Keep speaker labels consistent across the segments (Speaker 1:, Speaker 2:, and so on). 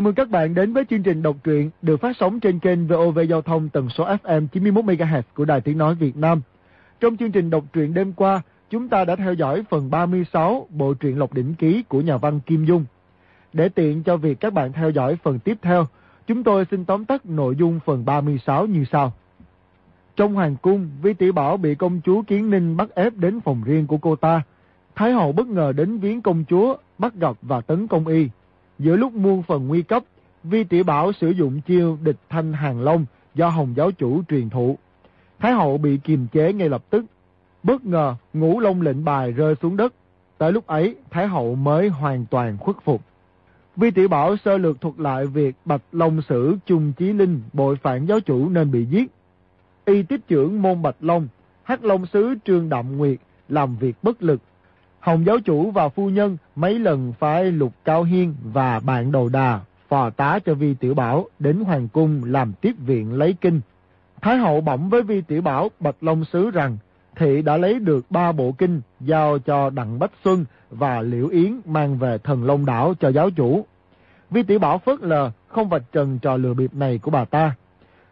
Speaker 1: Chào mừng các bạn đến với chương trình đọc truyện được phát sóng trên kênh VOV Giao thông tần số FM 91MHz của Đài Tiếng Nói Việt Nam. Trong chương trình đọc truyện đêm qua, chúng ta đã theo dõi phần 36 bộ truyện Lộc Đỉnh Ký của nhà văn Kim Dung. Để tiện cho việc các bạn theo dõi phần tiếp theo, chúng tôi xin tóm tắt nội dung phần 36 như sau. Trong hoàng cung, Vi Tỷ Bảo bị công chúa Kiến Ninh bắt ép đến phòng riêng của cô ta. Thái hậu bất ngờ đến viếng công chúa, bắt gặp và tấn công y. Giữa lúc muôn phần nguy cấp, Vi Tỷ Bảo sử dụng chiêu địch thanh hàng long do Hồng giáo chủ truyền thụ. Thái hậu bị kiềm chế ngay lập tức. Bất ngờ, ngũ long lệnh bài rơi xuống đất. Tới lúc ấy, Thái hậu mới hoàn toàn khuất phục. Vi Tỷ Bảo sơ lược thuật lại việc Bạch Long Sử Trung Chí Linh bội phản giáo chủ nên bị giết. Y tiếp trưởng môn Bạch Long, Hắc Long Sứ Trương Đạm Nguyệt làm việc bất lực. Hồng giáo chủ và phu nhân mấy lần phái Lục Cao Hiên và bạn đầu đà phò tá cho Vi Tiểu Bảo đến Hoàng Cung làm tiếp viện lấy kinh. Thái hậu bẩm với Vi Tiểu Bảo Bạch Long Sứ rằng thị đã lấy được ba bộ kinh giao cho Đặng Bách Xuân và Liễu Yến mang về thần Long Đảo cho giáo chủ. Vi Tiểu Bảo phớt lờ, không vạch trần trò lừa bịp này của bà ta.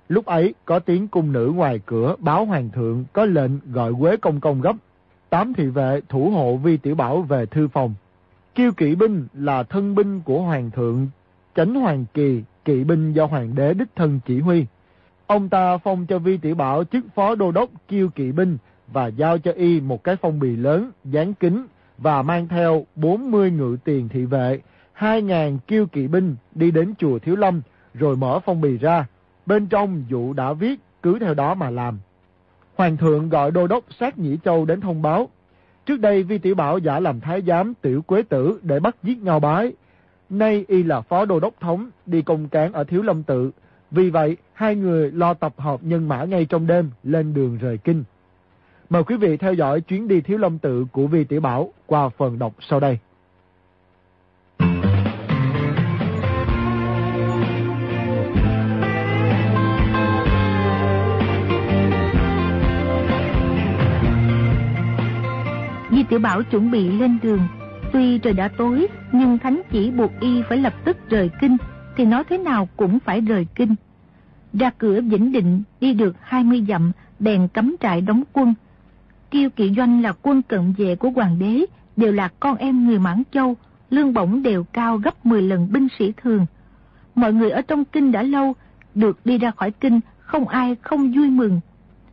Speaker 1: Lúc ấy có tiếng cung nữ ngoài cửa báo hoàng thượng có lệnh gọi Quế Công Công gấp. Tám thị vệ thủ hộ Vi Tiểu Bảo về thư phòng. Kiêu kỵ binh là thân binh của hoàng thượng, chánh hoàng kỳ, kỵ binh do hoàng đế đích thân chỉ huy. Ông ta phong cho Vi Tiểu Bảo chức phó đô đốc kiêu kỵ binh và giao cho y một cái phong bì lớn, dán kính và mang theo 40 ngự tiền thị vệ, 2.000 kiêu kỵ binh đi đến chùa Thiếu Lâm rồi mở phong bì ra. Bên trong dụ đã viết, cứ theo đó mà làm. Hoàng thượng gọi đô đốc sát Nhĩ Châu đến thông báo. Trước đây Vi Tiểu Bảo giả làm thái giám tiểu quế tử để bắt giết Ngao Bái. Nay y là phó đô đốc thống đi công cán ở Thiếu Lâm Tự. Vì vậy, hai người lo tập hợp nhân mã ngay trong đêm lên đường rời kinh. Mời quý vị theo dõi chuyến đi Thiếu Lâm Tự của Vi Tiểu Bảo qua phần đọc sau đây.
Speaker 2: Tiểu Bảo chuẩn bị lên đường. Tuy trời đã tối, nhưng Thánh chỉ buộc y phải lập tức rời kinh, thì nói thế nào cũng phải rời kinh. Ra cửa Vĩnh Định, đi được 20 dặm, đèn cắm trại đóng quân. Kiêu Kỵ Doanh là quân cận vệ của hoàng đế, đều là con em người Mãn Châu, lương bổng đều cao gấp 10 lần binh sĩ thường. Mọi người ở trong kinh đã lâu, được đi ra khỏi kinh, không ai không vui mừng.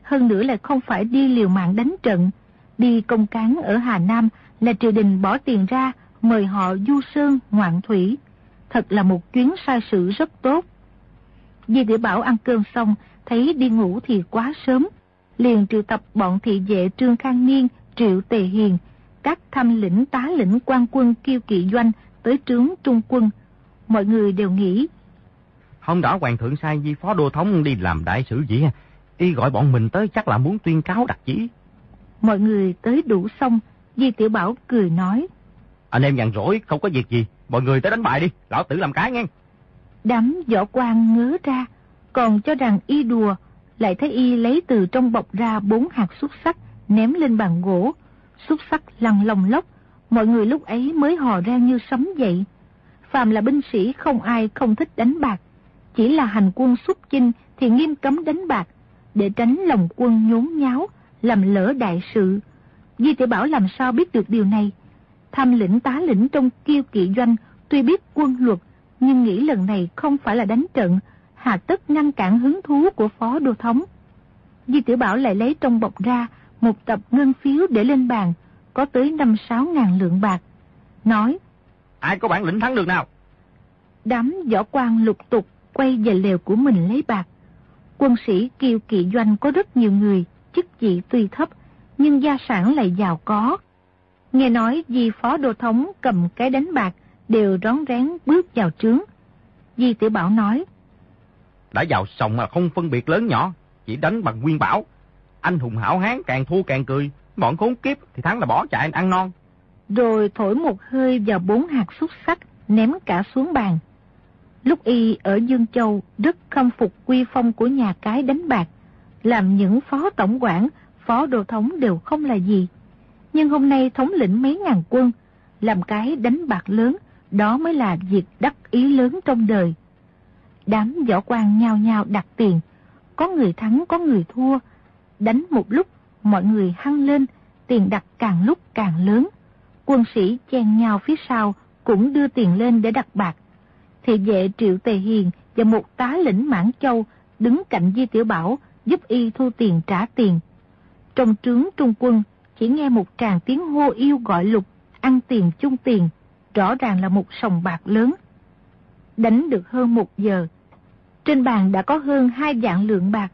Speaker 2: Hơn nữa là không phải đi liều mạng đánh trận, đi công cán ở Hà Nam là triều đình bỏ tiền ra mời họ du sơn ngoạn thủy. Thật là một chuyến sai sự rất tốt. Di tiểu Bảo ăn cơm xong, thấy đi ngủ thì quá sớm. Liền triệu tập bọn thị vệ Trương Khang Niên, Triệu Tề Hiền, các tham lĩnh tá lĩnh quan quân kiêu kỵ doanh tới trướng trung quân. Mọi người đều nghĩ.
Speaker 3: Hôm đó hoàng thượng sai di phó đô thống đi làm đại sử gì Y gọi bọn mình tới chắc là muốn tuyên cáo đặc chỉ.
Speaker 2: Mọi người tới đủ xong, Di Tiểu Bảo cười nói.
Speaker 3: Anh em nhàn rỗi, không có việc gì, mọi người tới đánh bại đi, lão tử làm cái nghe.
Speaker 2: Đám võ quan ngớ ra, còn cho rằng y đùa, lại thấy y lấy từ trong bọc ra bốn hạt xúc sắc, ném lên bàn gỗ. Xúc sắc lăn lồng lóc, mọi người lúc ấy mới hò ra như sấm dậy. Phàm là binh sĩ không ai không thích đánh bạc, chỉ là hành quân xuất chinh thì nghiêm cấm đánh bạc, để tránh lòng quân nhốn nháo, làm lỡ đại sự. Di tiểu Bảo làm sao biết được điều này? Tham lĩnh tá lĩnh trong kiêu kỵ doanh, tuy biết quân luật, nhưng nghĩ lần này không phải là đánh trận, hà tất ngăn cản hứng thú của phó đô thống. Di tiểu Bảo lại lấy trong bọc ra một tập ngân phiếu để lên bàn, có tới năm sáu ngàn lượng bạc. Nói,
Speaker 3: Ai có bản lĩnh thắng được nào?
Speaker 2: Đám võ quan lục tục quay về lều của mình lấy bạc. Quân sĩ kiêu kỵ doanh có rất nhiều người, chức vị tuy thấp, nhưng gia sản lại giàu có. Nghe nói di phó đô thống cầm cái đánh bạc đều rón rén bước vào trướng. Di tiểu Bảo nói,
Speaker 3: Đã vào sòng mà không phân biệt lớn nhỏ, chỉ đánh bằng nguyên bảo. Anh hùng hảo hán càng thua càng cười, bọn khốn kiếp thì thắng là bỏ chạy ăn non.
Speaker 2: Rồi thổi một hơi vào bốn hạt xúc sắc, ném cả xuống bàn. Lúc y ở Dương Châu rất khâm phục quy phong của nhà cái đánh bạc, làm những phó tổng quản, phó đồ thống đều không là gì. Nhưng hôm nay thống lĩnh mấy ngàn quân, làm cái đánh bạc lớn, đó mới là việc đắc ý lớn trong đời. Đám võ quan nhao nhao đặt tiền, có người thắng có người thua. Đánh một lúc, mọi người hăng lên, tiền đặt càng lúc càng lớn. Quân sĩ chen nhau phía sau cũng đưa tiền lên để đặt bạc. Thị vệ Triệu Tề Hiền và một tá lĩnh Mãn Châu đứng cạnh Di Tiểu Bảo giúp y thu tiền trả tiền. Trong trướng trung quân chỉ nghe một tràng tiếng hô yêu gọi lục, ăn tiền chung tiền, rõ ràng là một sòng bạc lớn. Đánh được hơn một giờ, trên bàn đã có hơn hai vạn lượng bạc.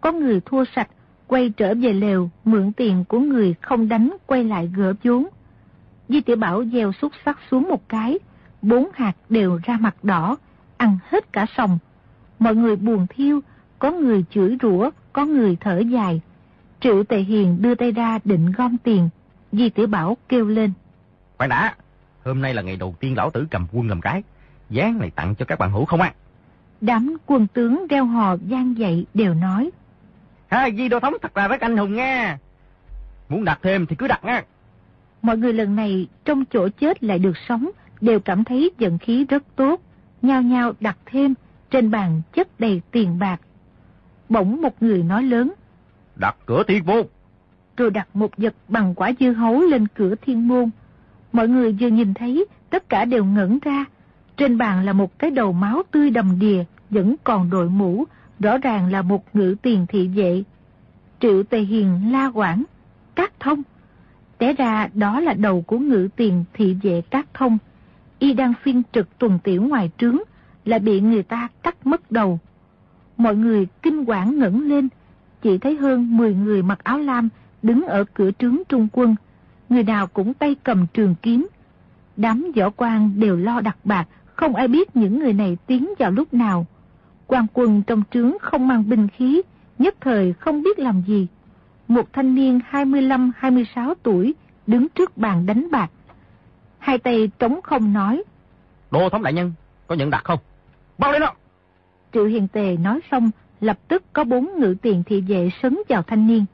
Speaker 2: Có người thua sạch, quay trở về lều, mượn tiền của người không đánh, quay lại gỡ vốn. Di tiểu Bảo gieo xúc sắc xuống một cái, bốn hạt đều ra mặt đỏ, ăn hết cả sòng. Mọi người buồn thiêu, có người chửi rủa, có người thở dài. Triệu Tề Hiền đưa tay ra định gom tiền. Di tiểu Bảo kêu lên.
Speaker 3: Khoan đã, hôm nay là ngày đầu tiên lão tử cầm quân làm cái. Gián này tặng cho các bạn hữu không ạ?
Speaker 2: Đám quân tướng reo hò gian dậy đều nói.
Speaker 3: Ha, Di Đô Thống thật là rất anh hùng nha. Muốn đặt thêm thì cứ đặt nha.
Speaker 2: Mọi người lần này trong chỗ chết lại được sống, đều cảm thấy vận khí rất tốt. Nhao nhao đặt thêm, trên bàn chất đầy tiền bạc. Bỗng một người nói lớn.
Speaker 3: Đặt cửa thiên môn.
Speaker 2: Rồi đặt một vật bằng quả dưa hấu lên cửa thiên môn. Mọi người vừa nhìn thấy, tất cả đều ngẩn ra. Trên bàn là một cái đầu máu tươi đầm đìa, vẫn còn đội mũ, rõ ràng là một ngự tiền thị vệ. Triệu Tề Hiền la quảng, cát thông. Té ra đó là đầu của ngự tiền thị vệ cát thông. Y đang phiên trực tuần tiểu ngoài trướng, là bị người ta cắt mất đầu. Mọi người kinh quản ngẩng lên, chỉ thấy hơn 10 người mặc áo lam đứng ở cửa trướng trung quân. Người nào cũng tay cầm trường kiếm. Đám võ quan đều lo đặt bạc, không ai biết những người này tiến vào lúc nào. quan quân trong trướng không mang binh khí, nhất thời không biết làm gì. Một thanh niên 25-26 tuổi đứng trước bàn đánh bạc. Hai tay trống không nói.
Speaker 3: Đô thống đại nhân, có nhận đặt không? Bao lên đó!
Speaker 2: Triệu Hiền Tề nói xong, lập tức có bốn ngự tiền thị vệ sấn vào thanh niên.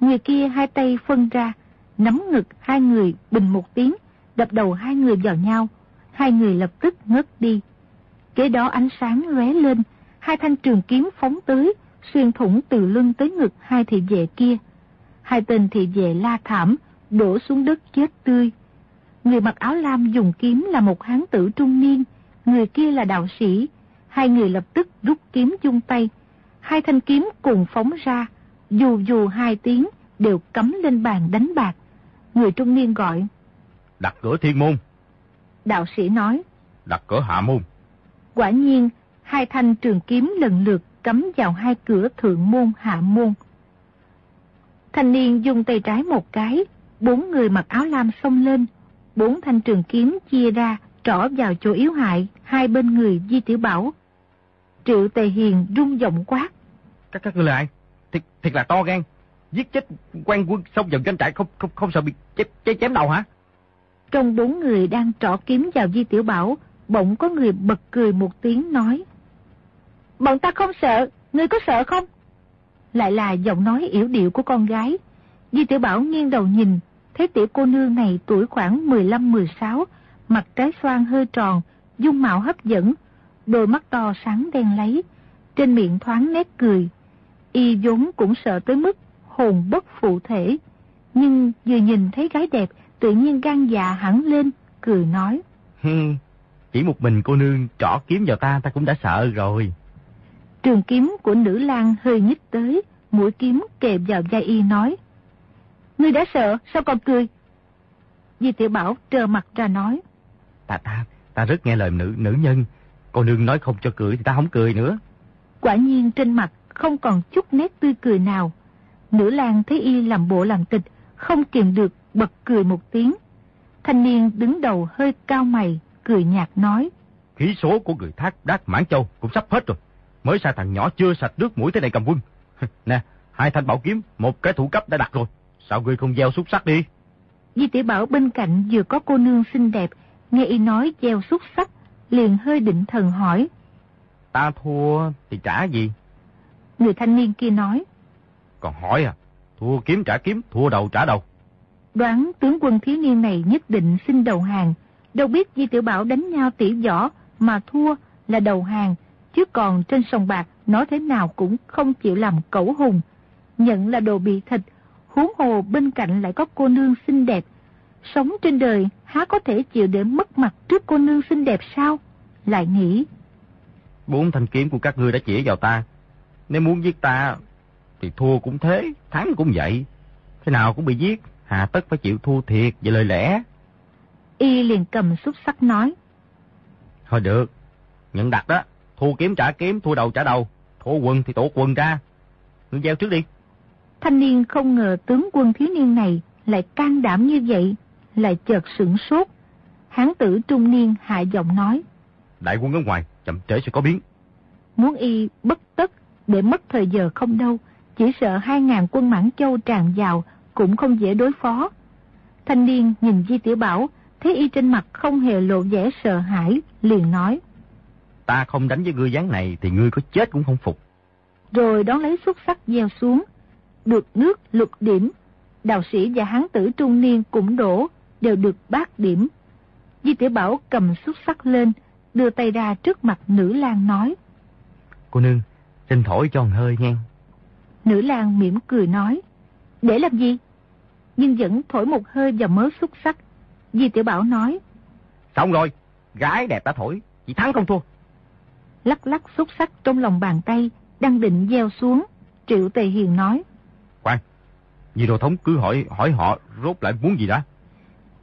Speaker 2: Người kia hai tay phân ra, nắm ngực hai người bình một tiếng, đập đầu hai người vào nhau hai người lập tức ngất đi. Kế đó ánh sáng lóe lên, hai thanh trường kiếm phóng tới, xuyên thủng từ lưng tới ngực hai thị vệ kia. Hai tên thị vệ la thảm, đổ xuống đất chết tươi. Người mặc áo lam dùng kiếm là một hán tử trung niên, người kia là đạo sĩ. Hai người lập tức rút kiếm chung tay. Hai thanh kiếm cùng phóng ra, dù dù hai tiếng đều cắm lên bàn đánh bạc. Người trung niên gọi.
Speaker 3: Đặt cửa thiên môn.
Speaker 2: Đạo sĩ nói.
Speaker 3: Đặt cửa hạ môn.
Speaker 2: Quả nhiên, hai thanh trường kiếm lần lượt cắm vào hai cửa thượng môn hạ môn. Thanh niên dùng tay trái một cái, bốn người mặc áo lam xông lên, bốn thanh trường kiếm chia ra, trỏ vào chỗ yếu hại, hai bên người Di Tiểu Bảo. Triệu Tề Hiền rung giọng quát.
Speaker 3: Các các ngươi lại, thiệt, thiệt là to gan, giết chết quan quân xong vào doanh trại không không không sợ bị chém, chém đầu hả?
Speaker 2: Trong bốn người đang trỏ kiếm vào Di Tiểu Bảo, bỗng có người bật cười một tiếng nói. Bọn ta không sợ, ngươi có sợ không? Lại là giọng nói yểu điệu của con gái. Di Tiểu Bảo nghiêng đầu nhìn, thấy tiểu cô nương này tuổi khoảng 15-16, mặt trái xoan hơi tròn, dung mạo hấp dẫn, đôi mắt to sáng đen lấy, trên miệng thoáng nét cười. Y vốn cũng sợ tới mức hồn bất phụ thể, nhưng vừa nhìn thấy gái đẹp tự nhiên gan dạ hẳn lên, cười nói.
Speaker 3: Chỉ một mình cô nương trỏ kiếm vào ta, ta cũng đã sợ rồi.
Speaker 2: Trường kiếm của nữ lang hơi nhích tới, mũi kiếm kề vào vai y nói. Ngươi đã sợ, sao còn cười? Di tiểu Bảo trơ mặt ra nói.
Speaker 3: Ta, ta, ta rất nghe lời nữ nữ nhân. Cô nương nói không cho cười thì ta không cười nữa.
Speaker 2: Quả nhiên trên mặt không còn chút nét tươi cười nào. Nữ lang thấy y làm bộ làm tịch, không kiềm được bật cười một tiếng. Thanh niên đứng đầu hơi cao mày, cười nhạt nói.
Speaker 3: Khí số của người thác đát mãn châu cũng sắp hết rồi. Mới sai thằng nhỏ chưa sạch nước mũi thế này cầm quân. nè, hai thanh bảo kiếm, một cái thủ cấp đã đặt rồi. Sao ngươi không gieo xúc sắc đi?
Speaker 2: Di tiểu Bảo bên cạnh vừa có cô nương xinh đẹp, nghe y nói gieo xúc sắc, liền hơi định thần hỏi.
Speaker 3: Ta thua thì trả gì?
Speaker 2: Người thanh niên kia nói.
Speaker 3: Còn hỏi à, thua kiếm trả kiếm, thua đầu trả đầu.
Speaker 2: Đoán tướng quân thiếu niên này nhất định xin đầu hàng, Đâu biết Di Tiểu Bảo đánh nhau tỉ võ mà thua là đầu hàng, chứ còn trên sông bạc nói thế nào cũng không chịu làm cẩu hùng. Nhận là đồ bị thịt, huống hồ bên cạnh lại có cô nương xinh đẹp. Sống trên đời há có thể chịu để mất mặt trước cô nương xinh đẹp sao? Lại nghĩ.
Speaker 3: Bốn thanh kiếm của các ngươi đã chỉ vào ta. Nếu muốn giết ta, thì thua cũng thế, thắng cũng vậy. Thế nào cũng bị giết, hà tất phải chịu thua thiệt về lời lẽ.
Speaker 2: Y liền cầm xúc sắc nói.
Speaker 3: Thôi được, nhận đặt đó, thua kiếm trả kiếm, thua đầu trả đầu, thua quần thì tổ quần ra. Ngươi gieo trước đi.
Speaker 2: Thanh niên không ngờ tướng quân thiếu niên này lại can đảm như vậy, lại chợt sửng sốt. Hán tử trung niên hạ giọng nói.
Speaker 3: Đại quân ở ngoài, chậm trễ sẽ có biến.
Speaker 2: Muốn y bất tất, để mất thời giờ không đâu, chỉ sợ hai ngàn quân Mãn Châu tràn vào, cũng không dễ đối phó. Thanh niên nhìn Di Tiểu Bảo, thấy y trên mặt không hề lộ vẻ sợ hãi, liền nói.
Speaker 3: Ta không đánh với ngươi dáng này thì ngươi có chết cũng không phục.
Speaker 2: Rồi đón lấy xúc sắc gieo xuống. Được nước lục điểm, đạo sĩ và hán tử trung niên cũng đổ, đều được bát điểm. Di Tiểu Bảo cầm xúc sắc lên, đưa tay ra trước mặt nữ lang nói.
Speaker 3: Cô nương, xin thổi cho hơi nghe.
Speaker 2: Nữ lang mỉm cười nói. Để làm gì? Nhưng vẫn thổi một hơi vào mớ xúc sắc. Di Tiểu Bảo nói.
Speaker 3: Xong rồi, gái đẹp đã thổi, chỉ thắng không thua.
Speaker 2: Lắc lắc xúc sắc trong lòng bàn tay, đang định gieo xuống. Triệu Tề Hiền nói.
Speaker 3: Khoan, Di Đô Thống cứ hỏi hỏi họ rốt lại muốn gì đã.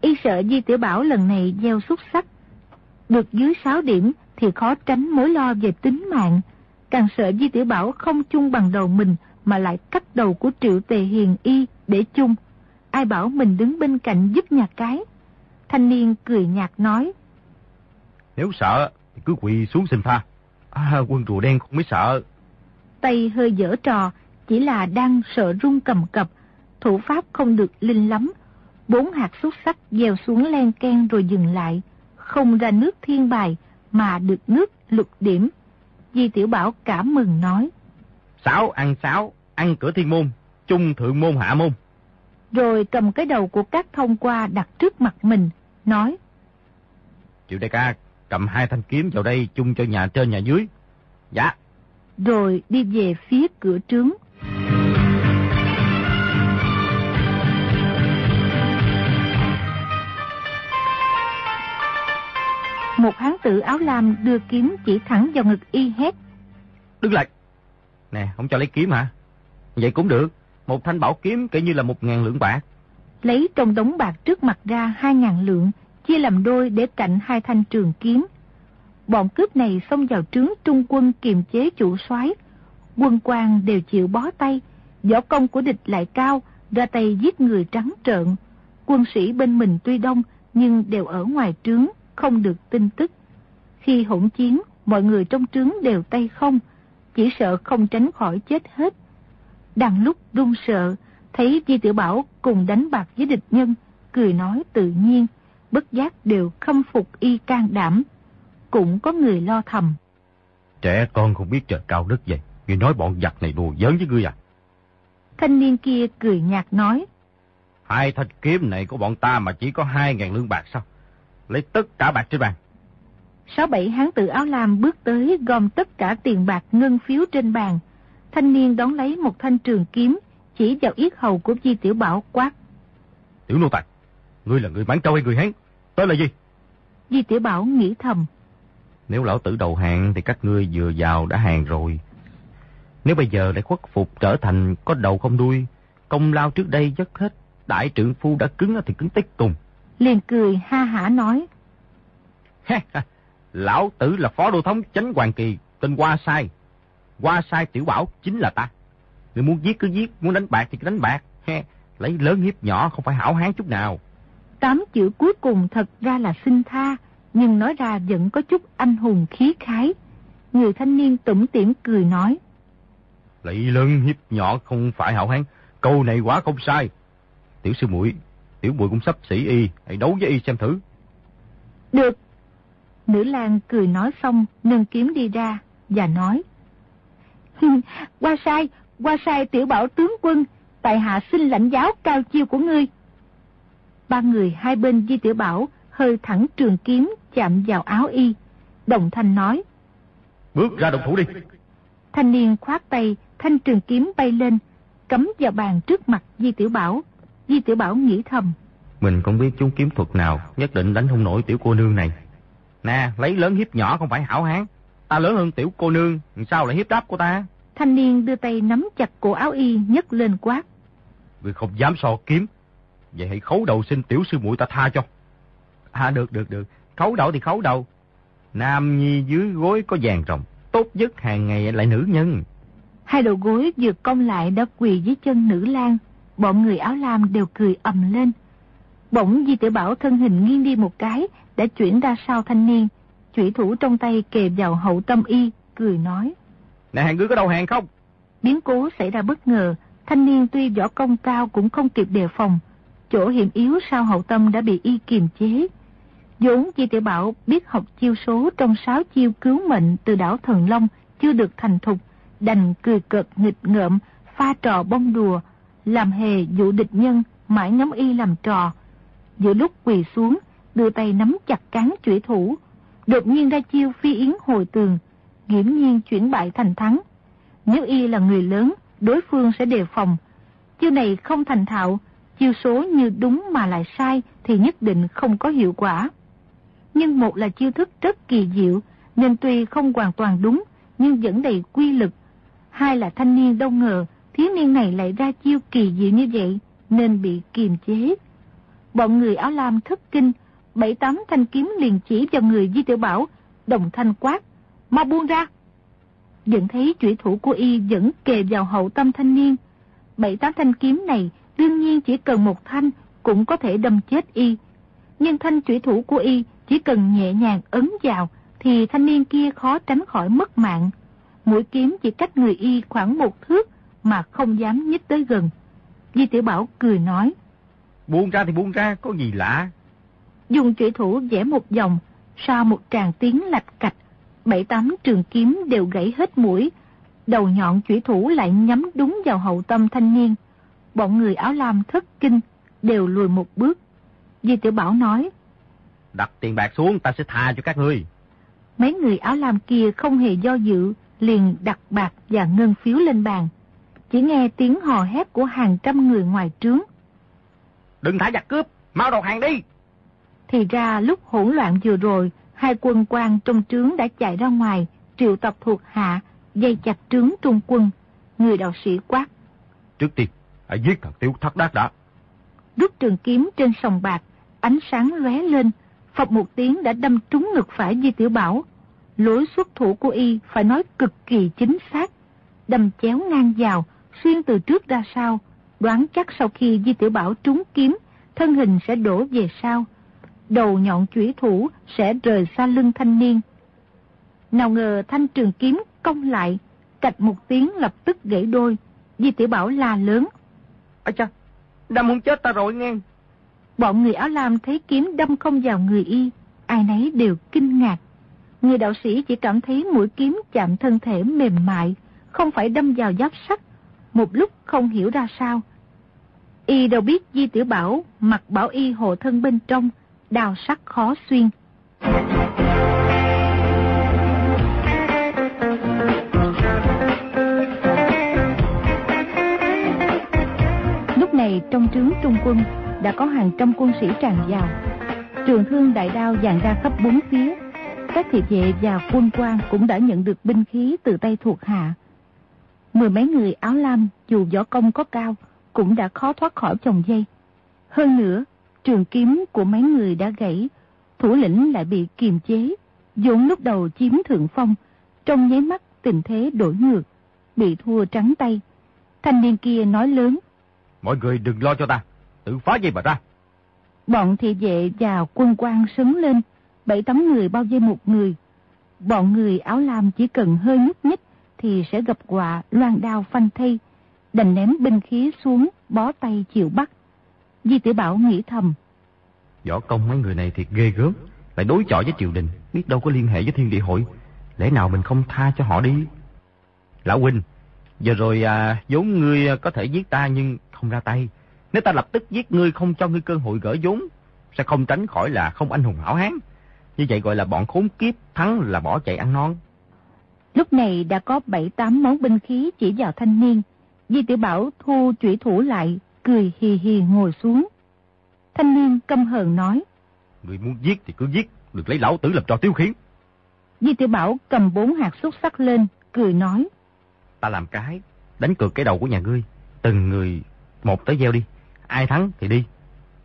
Speaker 2: Y sợ Di Tiểu Bảo lần này gieo xúc sắc. Được dưới 6 điểm thì khó tránh mối lo về tính mạng. Càng sợ Di Tiểu Bảo không chung bằng đầu mình mà lại cắt đầu của Triệu Tề Hiền Y để chung. Ai bảo mình đứng bên cạnh giúp nhà cái. Thanh niên cười nhạt nói.
Speaker 3: Nếu sợ thì cứ quỳ xuống xin tha. À, quân rùa đen không mới sợ.
Speaker 2: Tay hơi dở trò, chỉ là đang sợ run cầm cập, thủ pháp không được linh lắm. Bốn hạt xúc sắc gieo xuống len ken rồi dừng lại, không ra nước thiên bài mà được nước lục điểm. Di Tiểu Bảo cảm mừng nói.
Speaker 3: Sáu ăn sáu, ăn cửa thiên môn, chung thượng môn hạ môn.
Speaker 2: Rồi cầm cái đầu của các thông qua đặt trước mặt mình, nói.
Speaker 3: Triệu đại ca, cầm hai thanh kiếm vào đây chung cho nhà trên nhà dưới. Dạ.
Speaker 2: Rồi đi về phía cửa trướng. Một hán tử áo lam đưa kiếm chỉ thẳng vào ngực y hét.
Speaker 3: Đứng lại. Nè, không cho lấy kiếm hả? Vậy cũng được. Một thanh bảo kiếm kể như là một ngàn lượng bạc.
Speaker 2: Lấy trong đống bạc trước mặt ra hai ngàn lượng, chia làm đôi để cạnh hai thanh trường kiếm. Bọn cướp này xông vào trướng trung quân kiềm chế chủ soái Quân quan đều chịu bó tay, võ công của địch lại cao, ra tay giết người trắng trợn. Quân sĩ bên mình tuy đông, nhưng đều ở ngoài trướng, không được tin tức. Khi hỗn chiến, mọi người trong trướng đều tay không, chỉ sợ không tránh khỏi chết hết. Đang lúc run sợ, thấy Di Tiểu Bảo cùng đánh bạc với địch nhân, cười nói tự nhiên, bất giác đều khâm phục y can đảm. Cũng có người lo thầm.
Speaker 3: Trẻ con không biết trời cao đất dày, ngươi nói bọn giặc này đùa giỡn với ngươi à?
Speaker 2: Thanh niên kia cười nhạt nói.
Speaker 3: Hai thanh kiếm này của bọn ta mà chỉ có hai ngàn lương bạc sao? Lấy tất cả bạc trên bàn.
Speaker 2: Sáu bảy hán tử áo lam bước tới gom tất cả tiền bạc ngân phiếu trên bàn. Thanh niên đón lấy một thanh trường kiếm, chỉ vào yết hầu của Di Tiểu Bảo quát.
Speaker 3: Tiểu nô tài, ngươi là người Mãn Châu hay người Hán? Tới là gì?
Speaker 2: Di Tiểu Bảo nghĩ thầm.
Speaker 3: Nếu lão tử đầu hàng thì các ngươi vừa vào đã hàng rồi. Nếu bây giờ lại khuất phục trở thành có đầu không đuôi, công lao trước đây dứt hết, đại trượng phu đã cứng thì cứng tới cùng.
Speaker 2: Liền cười ha hả nói.
Speaker 3: lão tử là phó đô thống chánh hoàng kỳ, tên Hoa Sai. Hoa Sai tiểu bảo chính là ta. Người muốn giết cứ giết, muốn đánh bạc thì cứ đánh bạc. Lấy lớn hiếp nhỏ không phải hảo hán chút nào.
Speaker 2: Tám chữ cuối cùng thật ra là xin tha, nhưng nói ra vẫn có chút anh hùng khí khái. Người thanh niên tủm tỉm cười nói.
Speaker 3: Lấy lớn hiếp nhỏ không phải hảo hán, câu này quá không sai. Tiểu sư muội, tiểu muội cũng sắp sĩ y, hãy đấu với y xem thử.
Speaker 2: Được. Nữ lang cười nói xong, nâng kiếm đi ra, và nói. qua sai, qua sai tiểu bảo tướng quân, tại hạ xin lãnh giáo cao chiêu của ngươi. Ba người hai bên Di Tiểu Bảo hơi thẳng trường kiếm chạm vào áo y. Đồng thanh nói.
Speaker 3: Bước ra đồng thủ đi.
Speaker 2: Thanh niên khoát tay, thanh trường kiếm bay lên, cắm vào bàn trước mặt Di Tiểu Bảo. Di Tiểu Bảo nghĩ thầm.
Speaker 3: Mình không biết chúng kiếm thuật nào, nhất định đánh không nổi tiểu cô nương này. Nè, lấy lớn hiếp nhỏ không phải hảo hán. Ta lớn hơn tiểu cô nương, sao lại hiếp đáp của ta?
Speaker 2: Thanh niên đưa tay nắm chặt cổ áo y nhấc lên quát.
Speaker 3: Vì không dám so kiếm. Vậy hãy khấu đầu xin tiểu sư muội ta tha cho. À được, được, được. Khấu đầu thì khấu đầu. Nam nhi dưới gối có vàng rồng. Tốt nhất hàng ngày lại nữ nhân.
Speaker 2: Hai đầu gối vừa cong lại đã quỳ dưới chân nữ lang. Bọn người áo lam đều cười ầm lên. Bỗng Di Tiểu Bảo thân hình nghiêng đi một cái, đã chuyển ra sau thanh niên. Chủy thủ trong tay kề vào hậu tâm y, cười nói.
Speaker 3: Nè hàng ngươi có đầu hàng không?
Speaker 2: Biến cố xảy ra bất ngờ, thanh niên tuy võ công cao cũng không kịp đề phòng. Chỗ hiểm yếu sau hậu tâm đã bị y kiềm chế. vốn Di Tiểu Bảo biết học chiêu số trong sáu chiêu cứu mệnh từ đảo Thần Long chưa được thành thục, đành cười cợt nghịch ngợm, pha trò bông đùa, làm hề dụ địch nhân, mãi ngắm y làm trò. Giữa lúc quỳ xuống, đưa tay nắm chặt cán chủy thủ, đột nhiên ra chiêu phi yến hồi tường, nghiễm nhiên chuyển bại thành thắng. Nếu y là người lớn, đối phương sẽ đề phòng. Chiêu này không thành thạo, chiêu số như đúng mà lại sai thì nhất định không có hiệu quả. Nhưng một là chiêu thức rất kỳ diệu, nên tuy không hoàn toàn đúng, nhưng vẫn đầy quy lực. Hai là thanh niên đâu ngờ, thiếu niên này lại ra chiêu kỳ diệu như vậy, nên bị kiềm chế. Bọn người áo lam thất kinh, bảy tám thanh kiếm liền chỉ vào người Di Tiểu Bảo, đồng thanh quát, mau buông ra. Vẫn thấy chủy thủ của y vẫn kề vào hậu tâm thanh niên. Bảy tám thanh kiếm này đương nhiên chỉ cần một thanh cũng có thể đâm chết y. Nhưng thanh chủy thủ của y chỉ cần nhẹ nhàng ấn vào thì thanh niên kia khó tránh khỏi mất mạng. Mũi kiếm chỉ cách người y khoảng một thước mà không dám nhích tới gần. Di Tiểu Bảo cười nói.
Speaker 3: Buông ra thì buông ra, có gì lạ.
Speaker 2: Dùng chủy thủ vẽ một vòng, sau một tràng tiếng lạch cạch, bảy tám trường kiếm đều gãy hết mũi. Đầu nhọn chủy thủ lại nhắm đúng vào hậu tâm thanh niên. Bọn người áo lam thất kinh, đều lùi một bước. Di Tiểu Bảo nói.
Speaker 3: Đặt tiền bạc xuống, ta sẽ tha cho các ngươi.
Speaker 2: Mấy người áo lam kia không hề do dự, liền đặt bạc và ngân phiếu lên bàn. Chỉ nghe tiếng hò hét của hàng trăm người ngoài trướng.
Speaker 3: Đừng thả giặc cướp, mau đầu hàng đi.
Speaker 2: Thì ra lúc hỗn loạn vừa rồi, hai quân quan trong trướng đã chạy ra ngoài, triệu tập thuộc hạ, dây chặt trướng trung quân. Người đạo sĩ quát.
Speaker 3: Trước tiên, hãy giết thằng tiêu thất đát đã.
Speaker 2: Rút trường kiếm trên sòng bạc, ánh sáng lóe lên, phập một tiếng đã đâm trúng ngực phải Di Tiểu Bảo. Lối xuất thủ của y phải nói cực kỳ chính xác. Đâm chéo ngang vào, xuyên từ trước ra sau, đoán chắc sau khi Di Tiểu Bảo trúng kiếm, thân hình sẽ đổ về sau. Đầu nhọn chủy thủ sẽ rời xa lưng thanh niên. Nào ngờ thanh trường kiếm cong lại, cạch một tiếng lập tức gãy đôi. Di Tiểu Bảo la lớn.
Speaker 3: Ây cha, đâm muốn chết ta rồi nghe.
Speaker 2: Bọn người áo lam thấy kiếm đâm không vào người y, ai nấy đều kinh ngạc. Người đạo sĩ chỉ cảm thấy mũi kiếm chạm thân thể mềm mại, không phải đâm vào giáp sắt. Một lúc không hiểu ra sao. Y đâu biết Di Tiểu Bảo mặc bảo y hộ thân bên trong, đào sắc khó xuyên. Lúc này trong trướng trung quân đã có hàng trăm quân sĩ tràn vào. Trường thương đại đao dàn ra khắp bốn phía. Các thị vệ và quân quan cũng đã nhận được binh khí từ tay thuộc hạ. Mười mấy người áo lam dù võ công có cao cũng đã khó thoát khỏi chồng dây. Hơn nữa, trường kiếm của mấy người đã gãy, thủ lĩnh lại bị kiềm chế, dũng lúc đầu chiếm thượng phong, trong nháy mắt tình thế đổi ngược, bị thua trắng tay. Thanh niên kia nói lớn.
Speaker 3: Mọi người đừng lo cho ta, tự phá dây mà ra.
Speaker 2: Bọn thị vệ và quân quan sấn lên, bảy tấm người bao vây một người. Bọn người áo lam chỉ cần hơi nhúc nhích thì sẽ gặp quả loan đao phanh thây, đành ném binh khí xuống, bó tay chịu bắt. Di tử Bảo nghĩ thầm.
Speaker 3: Võ công mấy người này thiệt ghê gớm, lại đối chọi với triều đình, biết đâu có liên hệ với thiên địa hội. Lẽ nào mình không tha cho họ đi? Lão huynh, giờ rồi à, vốn ngươi có thể giết ta nhưng không ra tay. Nếu ta lập tức giết ngươi không cho ngươi cơ hội gỡ vốn, sẽ không tránh khỏi là không anh hùng hảo hán. Như vậy gọi là bọn khốn kiếp, thắng là bỏ chạy ăn non.
Speaker 2: Lúc này đã có bảy tám món binh khí chỉ vào thanh niên. Di tiểu Bảo thu chủy thủ lại, cười hì hì ngồi xuống. Thanh niên căm hờn nói.
Speaker 3: Người muốn giết thì cứ giết, được lấy lão tử làm trò tiêu khiển.
Speaker 2: Di tiểu Bảo cầm bốn hạt xúc sắc lên, cười nói.
Speaker 3: Ta làm cái, đánh cược cái đầu của nhà ngươi. Từng người một tới gieo đi. Ai thắng thì đi.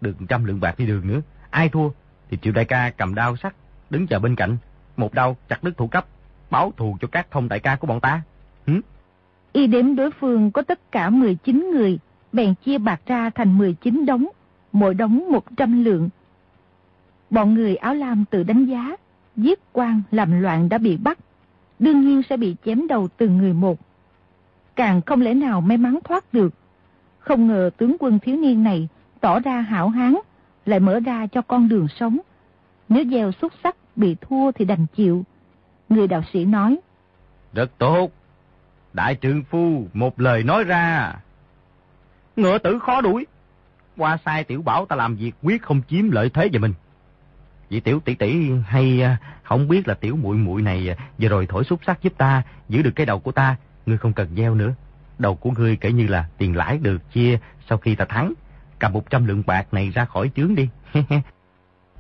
Speaker 3: Được trăm lượng bạc đi đường nữa. Ai thua thì triệu đại ca cầm đao sắt, đứng chờ bên cạnh. Một đao chặt đứt thủ cấp, báo thù cho các thông đại ca của bọn ta. Hử?
Speaker 2: Y đếm đối phương có tất cả 19 người, bèn chia bạc ra thành 19 đống, mỗi đống 100 lượng. Bọn người áo lam tự đánh giá, giết quan làm loạn đã bị bắt, đương nhiên sẽ bị chém đầu từng người một. Càng không lẽ nào may mắn thoát được. Không ngờ tướng quân thiếu niên này tỏ ra hảo hán, lại mở ra cho con đường sống. Nếu gieo xuất sắc bị thua thì đành chịu. Người đạo sĩ nói.
Speaker 3: Rất tốt. Đại trượng phu một lời nói ra. Ngựa tử khó đuổi. Qua sai tiểu bảo ta làm việc quyết không chiếm lợi thế về mình. Vậy tiểu tỷ tỷ hay à, không biết là tiểu muội muội này à, vừa rồi thổi xúc sắc giúp ta giữ được cái đầu của ta, ngươi không cần gieo nữa. Đầu của ngươi kể như là tiền lãi được chia sau khi ta thắng. Cầm một trăm lượng bạc này ra khỏi chướng đi.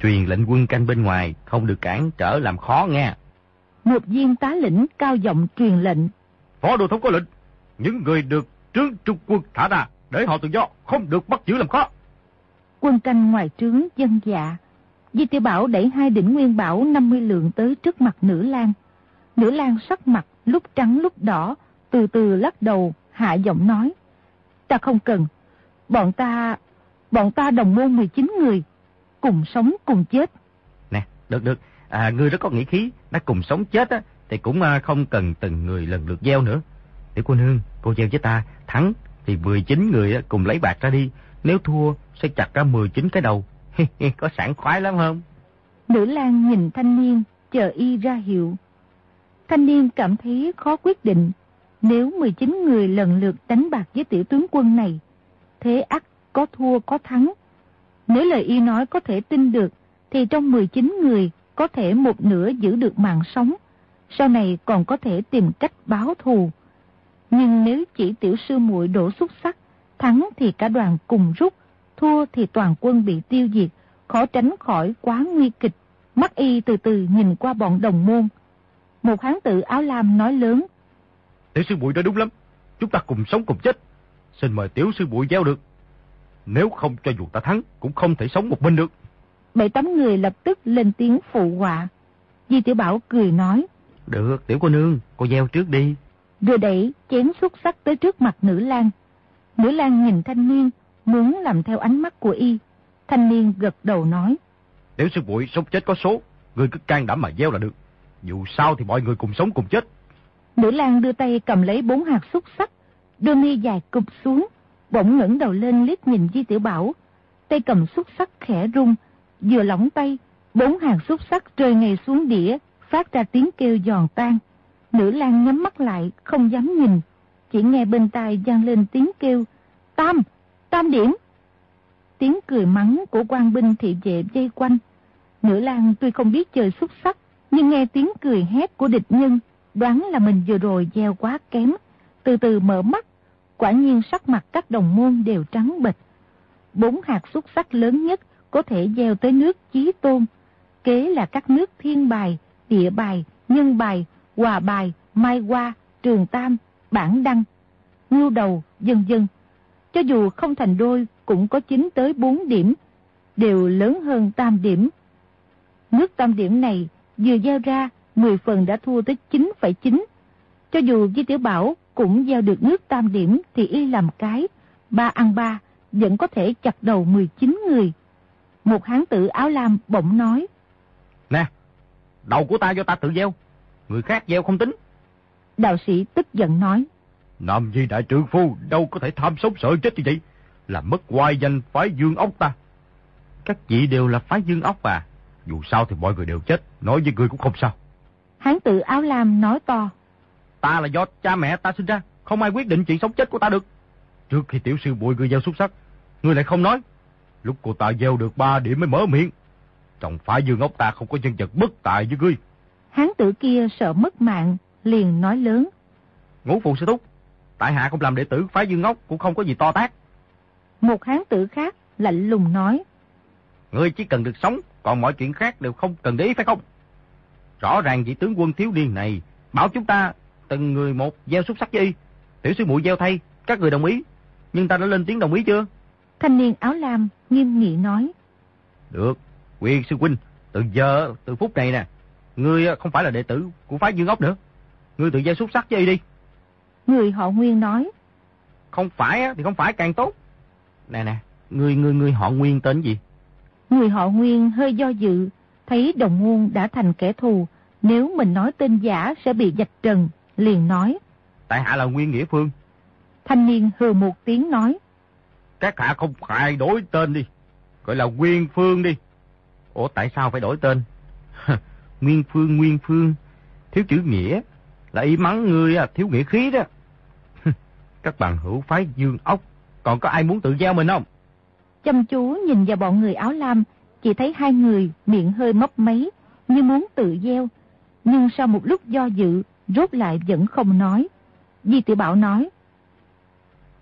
Speaker 3: Truyền lệnh quân canh bên ngoài, không được cản trở làm khó nghe.
Speaker 2: Một viên tá lĩnh cao giọng truyền lệnh.
Speaker 3: Phó đồ thống có lệnh, những người được trướng trung quân thả ra, để họ tự do, không được bắt giữ làm khó.
Speaker 2: Quân canh ngoài trướng dân dạ. Di tiểu Bảo đẩy hai đỉnh nguyên bảo 50 lượng tới trước mặt nữ lang. Nữ lang sắc mặt lúc trắng lúc đỏ, từ từ lắc đầu, hạ giọng nói. Ta không cần. Bọn ta, bọn ta đồng môn 19 người, cùng sống cùng chết.
Speaker 3: Nè, được được, à, ngươi rất có nghĩa khí, đã cùng sống chết á, thì cũng à, không cần từng người lần lượt gieo nữa. Tiểu cô nương, cô gieo với ta, thắng thì 19 người cùng lấy bạc ra đi, nếu thua sẽ chặt ra 19 cái đầu. có sảng khoái lắm không?
Speaker 2: Nữ lang nhìn thanh niên, chờ y ra hiệu. Thanh niên cảm thấy khó quyết định, nếu 19 người lần lượt đánh bạc với tiểu tướng quân này, thế ắt có thua có thắng. Nếu lời y nói có thể tin được, thì trong 19 người có thể một nửa giữ được mạng sống, sau này còn có thể tìm cách báo thù. Nhưng nếu chỉ tiểu sư muội đổ xuất sắc, thắng thì cả đoàn cùng rút, thua thì toàn quân bị tiêu diệt, khó tránh khỏi quá nguy kịch. Mắt y từ từ nhìn qua bọn đồng môn. Một hán tử áo lam nói lớn.
Speaker 3: Tiểu sư muội nói đúng lắm, chúng ta cùng sống cùng chết. Xin mời tiểu sư muội gieo được. Nếu không cho dù ta thắng, cũng không thể sống một mình được.
Speaker 2: Bảy tám người lập tức lên tiếng phụ họa. Di tiểu Bảo cười nói.
Speaker 3: Được, tiểu cô nương, cô gieo trước đi.
Speaker 2: Rồi đẩy chén xuất sắc tới trước mặt nữ lang. Nữ lang nhìn thanh niên, muốn làm theo ánh mắt của y. Thanh niên gật đầu nói.
Speaker 3: Nếu sư muội sống chết có số, người cứ can đảm mà gieo là được. Dù sao thì mọi người cùng sống cùng chết.
Speaker 2: Nữ lang đưa tay cầm lấy bốn hạt xúc sắc, đôi mi dài cụp xuống, bỗng ngẩng đầu lên liếc nhìn Di Tiểu Bảo. Tay cầm xúc sắc khẽ rung, vừa lỏng tay, bốn hạt xúc sắc rơi ngay xuống đĩa, phát ra tiếng kêu giòn tan. Nữ lang nhắm mắt lại, không dám nhìn, chỉ nghe bên tai vang lên tiếng kêu, Tam, Tam điểm. Tiếng cười mắng của quan binh thị vệ dây quanh. Nữ lang tuy không biết chơi xúc sắc, nhưng nghe tiếng cười hét của địch nhân, đoán là mình vừa rồi gieo quá kém. Từ từ mở mắt, quả nhiên sắc mặt các đồng môn đều trắng bệch. Bốn hạt xúc sắc lớn nhất có thể gieo tới nước chí tôn. Kế là các nước thiên bài, địa bài, nhân bài, hòa bài, mai hoa, trường tam, bản đăng, ngưu đầu, dân dân. Cho dù không thành đôi cũng có 9 tới 4 điểm, đều lớn hơn tam điểm. Nước tam điểm này vừa gieo ra 10 phần đã thua tới 9,9. Cho dù Di Tiểu Bảo cũng gieo được nước tam điểm thì y làm cái, ba ăn ba, vẫn có thể chặt đầu 19 người. Một hán tử áo lam bỗng nói.
Speaker 3: Nè, đầu của ta do ta tự gieo, người khác gieo không tính.
Speaker 2: Đạo sĩ tức giận nói.
Speaker 3: Nam Di Đại Trượng Phu đâu có thể tham sống sợ chết như vậy, làm mất hoài danh phái dương ốc ta. Các vị đều là phái dương ốc à, dù sao thì mọi người đều chết, nói với người cũng không sao.
Speaker 2: Hán tử áo lam nói to.
Speaker 3: Ta là do cha mẹ ta sinh ra, không ai quyết định chuyện sống chết của ta được. Trước khi tiểu sư bụi người giao xuất sắc, người lại không nói. Lúc cô ta gieo được ba điểm mới mở miệng. Trong phái dương ốc ta không có nhân vật bất tài với ngươi.
Speaker 2: Hán tử kia sợ mất mạng, liền nói lớn.
Speaker 3: Ngũ phụ sư thúc, tại hạ không làm đệ tử phái dương ốc cũng không có gì to tác.
Speaker 2: Một hán tử khác lạnh lùng nói.
Speaker 3: Ngươi chỉ cần được sống, còn mọi chuyện khác đều không cần để ý phải không? Rõ ràng vị tướng quân thiếu niên này bảo chúng ta từng người một gieo xúc sắc với y. Tiểu sư muội gieo thay, các người đồng ý. Nhưng ta đã lên tiếng đồng ý chưa?
Speaker 2: Thanh niên áo lam nghiêm nghị nói.
Speaker 3: Được, quyền sư huynh, từ giờ, từ phút này nè, ngươi không phải là đệ tử của phái Dương Ốc nữa. Ngươi tự gieo xúc sắc với y đi.
Speaker 2: Người họ Nguyên nói.
Speaker 3: Không phải thì không phải càng tốt. Nè nè, ngươi ngươi ngươi họ Nguyên tên gì?
Speaker 2: Người họ Nguyên hơi do dự, thấy đồng nguồn đã thành kẻ thù, nếu mình nói tên giả sẽ bị dạch trần, liền nói.
Speaker 3: Tại hạ là Nguyên Nghĩa Phương.
Speaker 2: Thanh niên hừ một tiếng nói.
Speaker 3: Các hạ không phải đổi tên đi, gọi là Nguyên Phương đi. Ủa tại sao phải đổi tên? Nguyên Phương, Nguyên Phương, thiếu chữ nghĩa, là ý mắng ngươi thiếu nghĩa khí đó. Các bạn hữu phái dương ốc, còn có ai muốn tự giao mình không?
Speaker 2: Chăm chú nhìn vào bọn người áo lam, chỉ thấy hai người miệng hơi mấp máy, như muốn tự gieo. Nhưng sau một lúc do dự, rốt lại vẫn không nói. Di tiểu Bảo nói.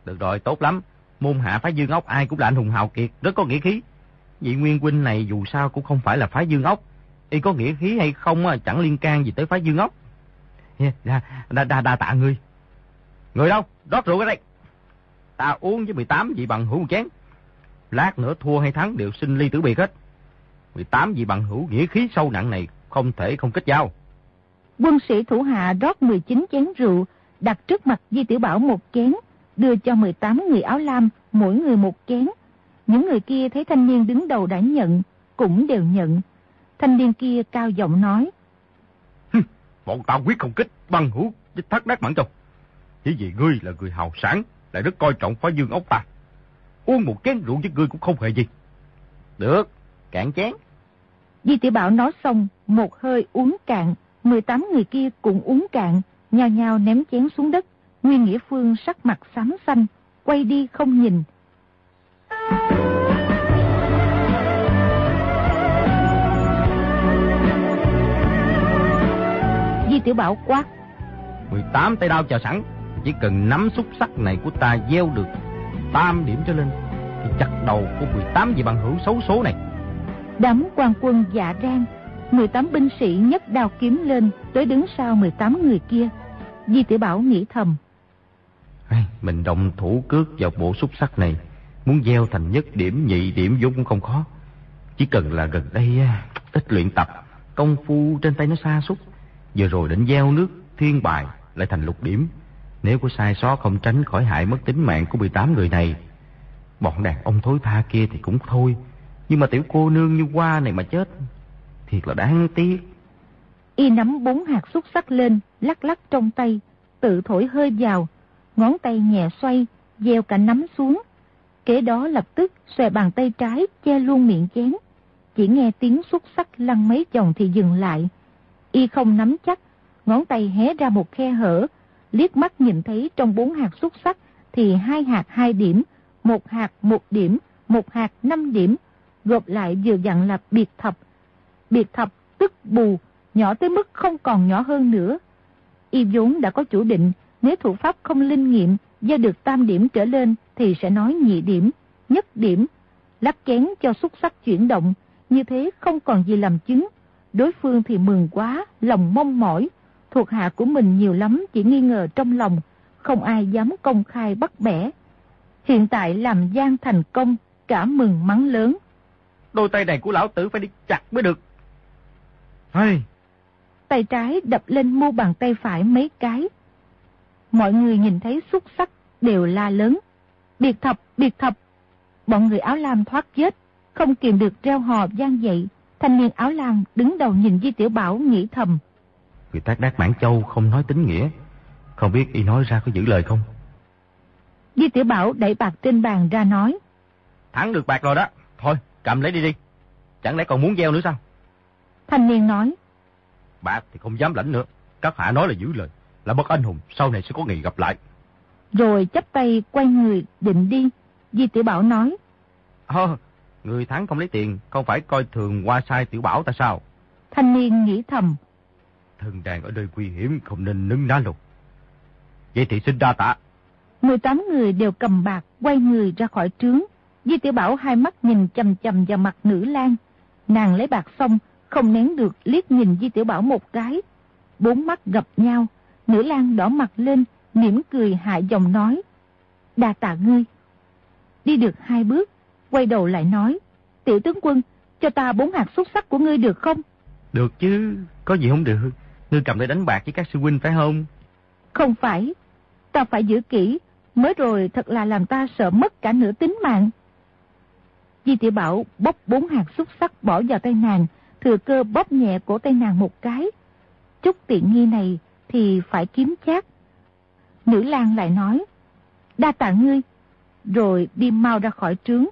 Speaker 3: Được rồi, tốt lắm. Môn hạ phái dương ốc ai cũng là anh hùng hào kiệt, rất có nghĩa khí. Vị nguyên huynh này dù sao cũng không phải là phái dương ốc. Y có nghĩa khí hay không chẳng liên can gì tới phái dương ốc. Đa, đa, đa, đa tạ ngươi. Người đâu? Rót rượu ở đây. Ta uống với 18 vị bằng hữu một chén. Lát nữa thua hay thắng đều xin ly tử biệt hết. 18 vị bằng hữu nghĩa khí sâu nặng này không thể không kết giao.
Speaker 2: Quân sĩ thủ hạ rót 19 chén rượu, đặt trước mặt Di Tiểu Bảo một chén, đưa cho 18 người áo lam, mỗi người một chén. Những người kia thấy thanh niên đứng đầu đã nhận, cũng đều nhận. Thanh niên kia cao giọng nói.
Speaker 3: Bọn tao quyết không kích bằng hữu với thác đắc mãn châu. Chỉ vì ngươi là người hào sản, lại rất coi trọng phá dương ốc ta. Uống một chén rượu với ngươi cũng không hề gì. Được, cạn chén.
Speaker 2: Di Tiểu Bảo nói xong, một hơi uống cạn, 18 người kia cũng uống cạn, nhao nhao ném chén xuống đất. Nguyên Nghĩa Phương sắc mặt xám xanh, quay đi không nhìn. Di Tiểu Bảo quát.
Speaker 3: 18 tay đao chờ sẵn, chỉ cần nắm xúc sắc này của ta gieo được tam điểm trở lên, thì chặt đầu của 18 vị bằng hữu xấu số này.
Speaker 2: Đám quan quân dạ rang, 18 binh sĩ nhấc đao kiếm lên, tới đứng sau 18 người kia. Di Tiểu Bảo nghĩ thầm.
Speaker 3: Mình động thủ cước vào bộ xúc sắc này, muốn gieo thành nhất điểm nhị điểm vốn cũng không khó. Chỉ cần là gần đây ít luyện tập, công phu trên tay nó xa xúc. Giờ rồi định gieo nước thiên bài lại thành lục điểm. Nếu có sai sót không tránh khỏi hại mất tính mạng của 18 người này. Bọn đàn ông thối tha kia thì cũng thôi. Nhưng mà tiểu cô nương như hoa này mà chết, thiệt là đáng tiếc.
Speaker 2: Y nắm bốn hạt xúc sắc lên, lắc lắc trong tay, tự thổi hơi vào, ngón tay nhẹ xoay, gieo cả nắm xuống. Kế đó lập tức xòe bàn tay trái che luôn miệng chén. Chỉ nghe tiếng xúc sắc lăn mấy vòng thì dừng lại. Y không nắm chắc, ngón tay hé ra một khe hở, liếc mắt nhìn thấy trong bốn hạt xúc sắc thì hai hạt hai điểm, một hạt một điểm, một hạt năm điểm, gộp lại vừa dặn là biệt thập. Biệt thập tức bù, nhỏ tới mức không còn nhỏ hơn nữa. Y vốn đã có chủ định, nếu thủ pháp không linh nghiệm, do được tam điểm trở lên thì sẽ nói nhị điểm, nhất điểm, lắp chén cho xúc sắc chuyển động, như thế không còn gì làm chứng. Đối phương thì mừng quá, lòng mong mỏi, thuộc hạ của mình nhiều lắm chỉ nghi ngờ trong lòng, không ai dám công khai bắt bẻ. Hiện tại làm gian thành công, cả mừng mắng lớn.
Speaker 3: Đôi tay này của lão tử phải đi chặt mới được. Hey.
Speaker 2: Tay trái đập lên mu bàn tay phải mấy cái. Mọi người nhìn thấy xúc sắc đều la lớn. Biệt thập, biệt thập. Bọn người áo lam thoát chết, không kìm được reo hò gian dậy. Thanh niên áo lam đứng đầu nhìn Di Tiểu Bảo nghĩ thầm.
Speaker 3: Người tác đác Mãn Châu không nói tính nghĩa. Không biết y nói ra có giữ lời không?
Speaker 2: Di Tiểu Bảo đẩy bạc trên bàn ra nói.
Speaker 3: Thắng được bạc rồi đó. Thôi, cầm lấy đi đi. Chẳng lẽ còn muốn gieo nữa sao?
Speaker 2: Thanh niên nói.
Speaker 3: Bạc thì không dám lãnh nữa. Các hạ nói là giữ lời. Là bất anh hùng, sau này sẽ có ngày gặp lại.
Speaker 2: Rồi chắp tay quay người định đi. Di Tiểu Bảo nói.
Speaker 3: Ờ, Người thắng không lấy tiền, không phải coi thường qua sai tiểu bảo ta sao?
Speaker 2: Thanh niên nghĩ thầm.
Speaker 3: Thần đàn ở nơi nguy hiểm không nên nứng ná lục. Vậy thì xin đa tạ.
Speaker 2: 18 người đều cầm bạc, quay người ra khỏi trướng. Di tiểu bảo hai mắt nhìn chầm chầm vào mặt nữ lang. Nàng lấy bạc xong, không nén được liếc nhìn Di tiểu bảo một cái. Bốn mắt gặp nhau, nữ lang đỏ mặt lên, mỉm cười hạ giọng nói. Đa tạ ngươi. Đi được hai bước, quay đầu lại nói. Tiểu tướng quân, cho ta bốn hạt xúc sắc của ngươi được không?
Speaker 3: Được chứ, có gì không được. Ngươi cầm để đánh bạc với các sư huynh phải không?
Speaker 2: Không phải, ta phải giữ kỹ, mới rồi thật là làm ta sợ mất cả nửa tính mạng. Di tiểu Bảo bóp bốn hạt xúc sắc bỏ vào tay nàng, thừa cơ bóp nhẹ cổ tay nàng một cái. Chút tiện nghi này thì phải kiếm chát. Nữ lang lại nói, đa tạ ngươi, rồi đi mau ra khỏi trướng.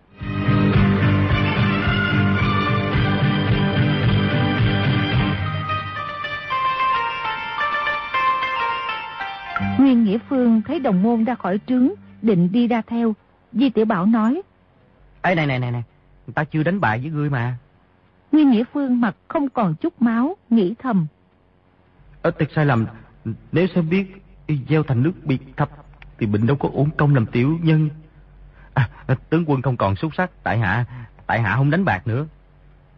Speaker 2: Nguyên Nghĩa Phương thấy đồng môn ra khỏi trướng, định đi ra theo. Di Tiểu Bảo nói.
Speaker 3: Ê này này này này, ta chưa đánh bại với ngươi mà.
Speaker 2: Nguyên Nghĩa Phương mặt không còn chút máu, nghĩ thầm.
Speaker 3: Ở tiệc sai lầm, nếu sớm biết gieo thành nước bị thập, thì bệnh đâu có uổng công làm tiểu nhân. À, tướng quân không còn xúc sắc, tại hạ, tại hạ không đánh bạc nữa.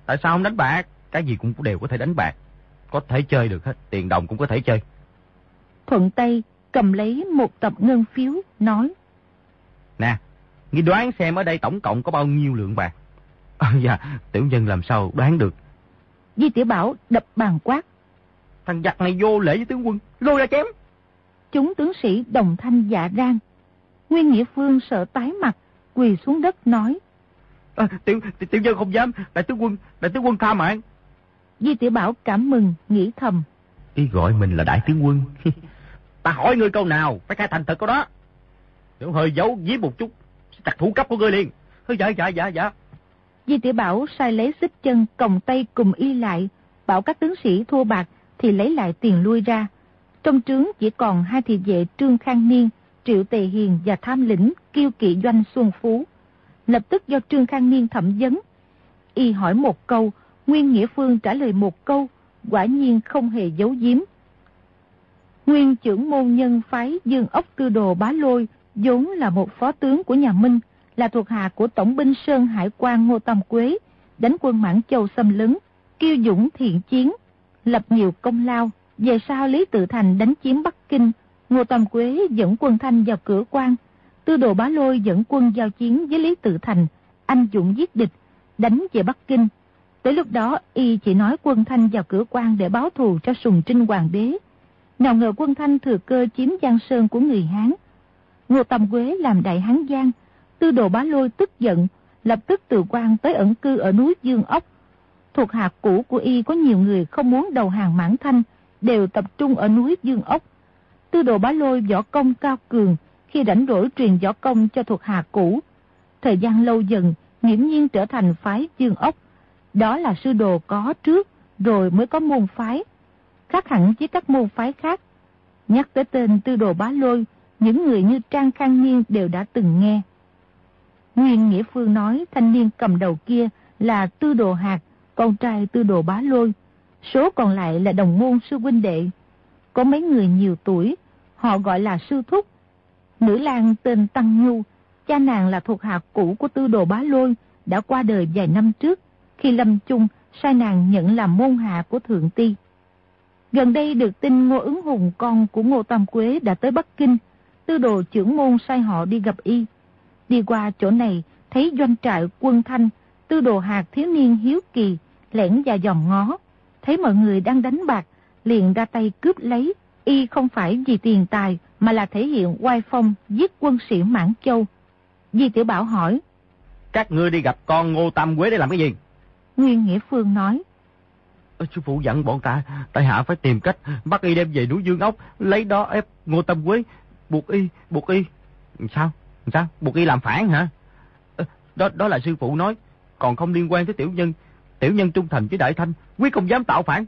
Speaker 3: Tại sao không đánh bạc? Cái gì cũng đều có thể đánh bạc. Có thể chơi được hết, tiền đồng cũng có thể chơi.
Speaker 2: Thuận Tây cầm lấy một tập ngân phiếu, nói.
Speaker 3: Nè, ngươi đoán xem ở đây tổng cộng có bao nhiêu lượng bạc. À, dạ, tiểu nhân làm sao đoán được.
Speaker 2: Di tiểu Bảo đập bàn quát.
Speaker 3: Thằng giặc này vô lễ với tướng quân, lôi ra chém.
Speaker 2: Chúng tướng sĩ đồng thanh dạ rang. Nguyên Nghĩa Phương sợ tái mặt, quỳ xuống đất nói.
Speaker 3: À, tiểu, tiểu, tiểu nhân không dám, đại tướng quân, đại tướng quân tha mạng.
Speaker 2: Di tiểu Bảo cảm mừng, nghĩ thầm.
Speaker 3: Ý gọi mình là đại tướng quân. Ta hỏi ngươi câu nào, phải khai thành thật câu đó. Nếu hơi giấu giếm một chút, sẽ chặt thủ cấp của ngươi liền. Hơi dạ, dạ, dạ, dạ.
Speaker 2: Di tiểu Bảo sai lấy xích chân còng tay cùng y lại, bảo các tướng sĩ thua bạc thì lấy lại tiền lui ra. Trong trướng chỉ còn hai thị vệ Trương Khang Niên, Triệu Tề Hiền và tham lĩnh Kiêu Kỵ Doanh Xuân Phú. Lập tức do Trương Khang Niên thẩm vấn. Y hỏi một câu, Nguyên Nghĩa Phương trả lời một câu, quả nhiên không hề giấu giếm. Nguyên trưởng môn nhân phái Dương Ốc Tư Đồ Bá Lôi, vốn là một phó tướng của nhà Minh, là thuộc hạ của Tổng binh Sơn Hải quan Ngô Tâm Quế, đánh quân Mãn Châu xâm lấn, kiêu dũng thiện chiến, lập nhiều công lao. Về sau Lý Tự Thành đánh chiếm Bắc Kinh, Ngô Tâm Quế dẫn quân Thanh vào cửa quan, Tư Đồ Bá Lôi dẫn quân giao chiến với Lý Tự Thành, anh dũng giết địch, đánh về Bắc Kinh. Tới lúc đó, y chỉ nói quân Thanh vào cửa quan để báo thù cho Sùng Trinh Hoàng đế. Nào ngờ quân Thanh thừa cơ chiếm Giang Sơn của người Hán. Ngô Tâm Quế làm đại Hán Giang, Tư Đồ Bá Lôi tức giận, lập tức từ quan tới ẩn cư ở núi Dương Ốc. Thuộc hạ cũ của y có nhiều người không muốn đầu hàng mãn thanh, đều tập trung ở núi Dương Ốc. Tư Đồ Bá Lôi võ công cao cường, khi rảnh rỗi truyền võ công cho thuộc hạ cũ. Thời gian lâu dần, nghiễm nhiên trở thành phái Dương Ốc. Đó là sư đồ có trước, rồi mới có môn phái. Khác hẳn với các môn phái khác. Nhắc tới tên Tư Đồ Bá Lôi, những người như Trang Khang nhiên đều đã từng nghe. Nguyên Nghĩa Phương nói thanh niên cầm đầu kia là Tư Đồ Hạt, con trai Tư Đồ Bá Lôi. Số còn lại là đồng môn sư huynh đệ. Có mấy người nhiều tuổi, họ gọi là sư thúc. Nữ lang tên Tăng Nhu, cha nàng là thuộc hạ cũ của Tư Đồ Bá Lôi, đã qua đời vài năm trước, khi Lâm Chung sai nàng nhận làm môn hạ của Thượng Ti. Gần đây được tin Ngô ứng hùng con của Ngô Tam Quế đã tới Bắc Kinh, Tư Đồ trưởng môn sai họ đi gặp y. Đi qua chỗ này, thấy doanh trại quân thanh, Tư Đồ hạt thiếu niên hiếu kỳ, lẻn vào dòm ngó. Thấy mọi người đang đánh bạc, liền ra tay cướp lấy. Y không phải vì tiền tài, mà là thể hiện oai phong giết quân sĩ Mãn Châu. Di Tiểu Bảo hỏi.
Speaker 3: Các ngươi đi gặp con Ngô Tam Quế để làm cái gì?
Speaker 2: Nguyên Nghĩa Phương nói.
Speaker 3: Sư phụ dặn bọn ta, tại hạ phải tìm cách bắt y đem về núi Dương Ốc, lấy đó ép Ngô Tam Quế, buộc y, buộc y. Sao? Sao? Buộc y làm phản hả? Đó đó là sư phụ nói, còn không liên quan tới tiểu nhân. Tiểu nhân trung thành với Đại Thanh, quyết không dám tạo phản.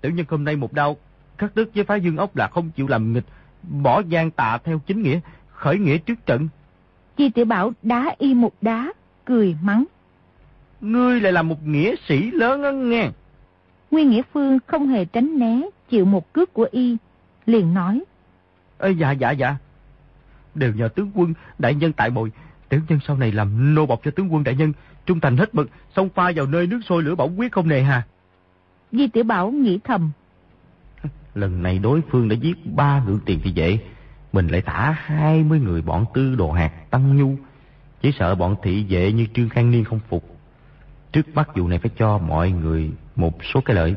Speaker 3: Tiểu nhân hôm nay một đau, cắt đứt với phái Dương Ốc là không chịu làm nghịch, bỏ gian tà theo chính nghĩa, khởi nghĩa trước trận.
Speaker 2: Chi tiểu bảo đá y một đá, cười mắng.
Speaker 3: ngươi lại là một nghĩa sĩ lớn á nghe.
Speaker 2: Nguyên Nghĩa Phương không hề tránh né, chịu một cước của y, liền nói.
Speaker 3: Ê, dạ dạ dạ, đều nhờ tướng quân đại nhân tại bội. Tiểu nhân sau này làm nô bọc cho tướng quân đại nhân, trung thành hết mực, xông pha vào nơi nước sôi lửa bỏng quyết không nề hà.
Speaker 2: Di Tiểu Bảo nghĩ thầm.
Speaker 3: Lần này đối phương đã giết ba ngự tiền thị vệ, mình lại thả hai mươi người bọn tư đồ hạt tăng nhu. Chỉ sợ bọn thị vệ như Trương Khang Niên không phục. Trước mắt vụ này phải cho mọi người một số cái lợi,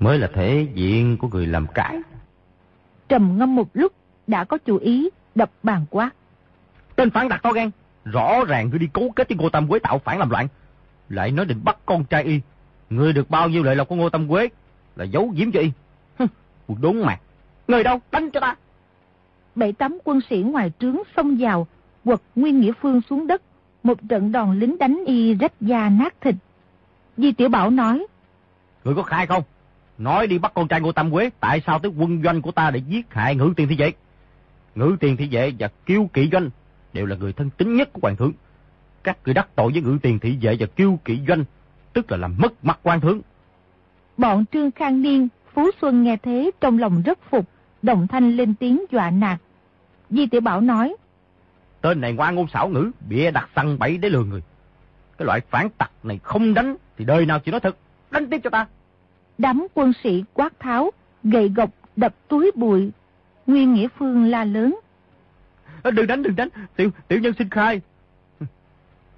Speaker 3: mới là thể diện của người làm cái.
Speaker 2: Trầm ngâm một lúc, đã có chủ ý, đập bàn quát.
Speaker 3: Tên phản đặt to gan, rõ ràng ngươi đi cấu kết với Ngô Tam Quế tạo phản làm loạn. Lại nói định bắt con trai y. Ngươi được bao nhiêu lợi lộc của Ngô Tam Quế là giấu giếm cho y. Hừ, đốn mặt. Người đâu, đánh cho ta.
Speaker 2: Bảy tám quân sĩ ngoài trướng xông vào, quật Nguyên Nghĩa Phương xuống đất. Một trận đòn lính đánh y rách da nát thịt. Di Tiểu Bảo nói.
Speaker 3: Người có khai không? Nói đi bắt con trai Ngô Tam Quế, tại sao tới quân doanh của ta để giết hại ngữ tiền thị vệ? Ngữ tiền thị vệ và kiêu kỵ doanh đều là người thân tín nhất của hoàng thượng. Các người đắc tội với ngữ tiền thị vệ và kiêu kỵ doanh, tức là làm mất mặt quan thượng.
Speaker 2: Bọn Trương Khang Niên, Phú Xuân nghe thế trong lòng rất phục, đồng thanh lên tiếng dọa nạt. Di Tiểu Bảo nói.
Speaker 3: Tên này ngoan ngôn xảo ngữ, bịa đặt săn bẫy để lừa người. Cái loại phản tặc này không đánh thì đời nào chỉ nói thật, đánh tiếp cho ta.
Speaker 2: Đám quân sĩ quát tháo, gậy gộc đập túi bụi. Nguyên Nghĩa Phương la lớn.
Speaker 3: Đừng đánh, đừng đánh, tiểu, tiểu nhân xin khai.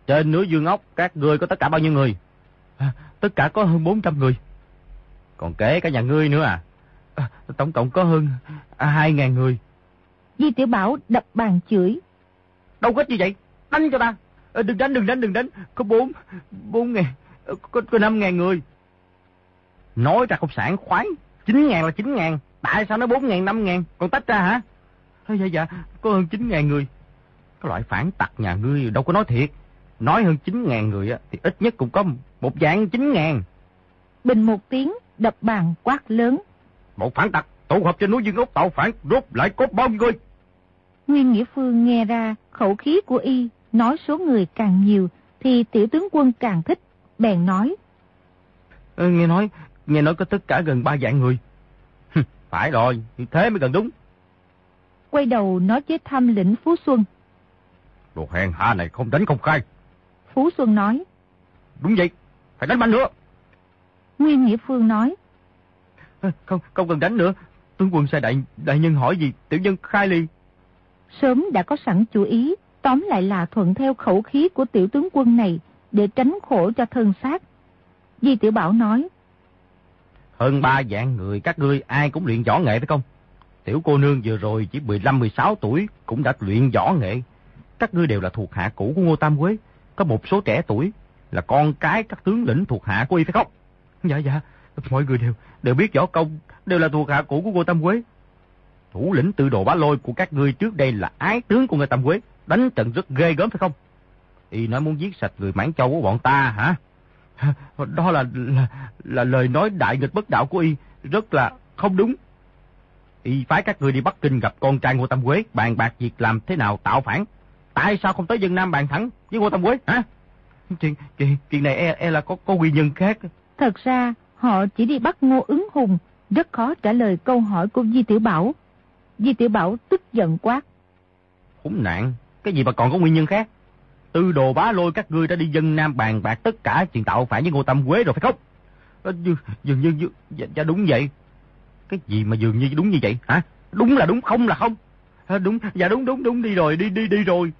Speaker 3: Trên núi Dương Ốc, các ngươi có tất cả bao nhiêu người? À, tất cả có hơn 400 người. Còn kể cả nhà ngươi nữa à? à tổng cộng có hơn à, 2.000 người.
Speaker 2: Di Tiểu Bảo đập bàn chửi.
Speaker 3: Đâu có như vậy? Đánh cho ta. À, đừng đánh, đừng đánh, đừng đánh. Có 4, 4 ngàn, có, có 5 ngàn người. Nói ra không sản khoái. 9 ngàn là 9 ngàn. Tại sao nó 4 ngàn, 5 ngàn? Còn tách ra hả? Dạ, dạ, có hơn 9 ngàn người. Cái loại phản tặc nhà ngươi đâu có nói thiệt. Nói hơn 9 ngàn người á, thì ít nhất cũng có một dạng 9 ngàn.
Speaker 2: Bình một tiếng, đập bàn quát lớn.
Speaker 3: Một phản tặc, tụ hợp trên núi Dương Ốc tạo phản, rút lại cốt bao nhiêu người.
Speaker 2: Nguyên Nghĩa Phương nghe ra khẩu khí của y, nói số người càng nhiều, thì tiểu tướng quân càng thích, bèn nói.
Speaker 3: Ừ, nghe nói, nghe nói có tất cả gần ba vạn người. Phải rồi, thế mới gần đúng.
Speaker 2: Quay đầu nói với thăm lĩnh Phú Xuân.
Speaker 3: Đồ hèn hạ này không đánh không khai.
Speaker 2: Phú Xuân nói.
Speaker 3: Đúng vậy, phải đánh mạnh nữa.
Speaker 2: Nguyên Nghĩa Phương nói.
Speaker 3: Không, không cần đánh nữa. Tướng quân sai đại, đại nhân hỏi gì, tiểu nhân khai liền.
Speaker 2: Sớm đã có sẵn chủ ý, tóm lại là thuận theo khẩu khí của tiểu tướng quân này để tránh khổ cho thân xác. Di Tiểu Bảo nói.
Speaker 3: Hơn ba vạn người các ngươi ai cũng luyện võ nghệ phải không? Tiểu cô nương vừa rồi chỉ 15-16 tuổi cũng đã luyện võ nghệ. Các ngươi đều là thuộc hạ cũ của Ngô Tam Quế. Có một số trẻ tuổi là con cái các tướng lĩnh thuộc hạ của y phải không? Dạ dạ, mọi người đều đều biết võ công, đều là thuộc hạ cũ của Ngô Tam Quế. Thủ lĩnh tự đồ bá lôi của các ngươi trước đây là ái tướng của Ngô Tam Quế, đánh trận rất ghê gớm phải không? Y nói muốn giết sạch người Mãn Châu của bọn ta hả? Đó là, là là lời nói đại nghịch bất đạo của y, rất là không đúng. Y phái các người đi Bắc Kinh gặp con trai Ngô Tam Quế, bàn bạc việc làm thế nào tạo phản. Tại sao không tới dân Nam bàn thẳng với Ngô Tam Quế, hả? Chuyện, chuyện, chuyện này e, e là có, có nguyên nhân khác.
Speaker 2: Thật ra, họ chỉ đi bắt Ngô ứng hùng, rất khó trả lời câu hỏi của Di Tiểu Bảo. Di Tiểu Bảo tức giận quát.
Speaker 3: Khốn nạn, cái gì mà còn có nguyên nhân khác? Tư đồ bá lôi các ngươi đã đi dân Nam bàn bạc tất cả chuyện tạo phản với Ngô Tam Quế rồi phải không? Dường, dường như, dạ, dạ đúng vậy. Cái gì mà dường như đúng như vậy hả? Đúng là đúng, không là không. À, đúng, dạ đúng, đúng, đúng, đi rồi, đi, đi, đi rồi.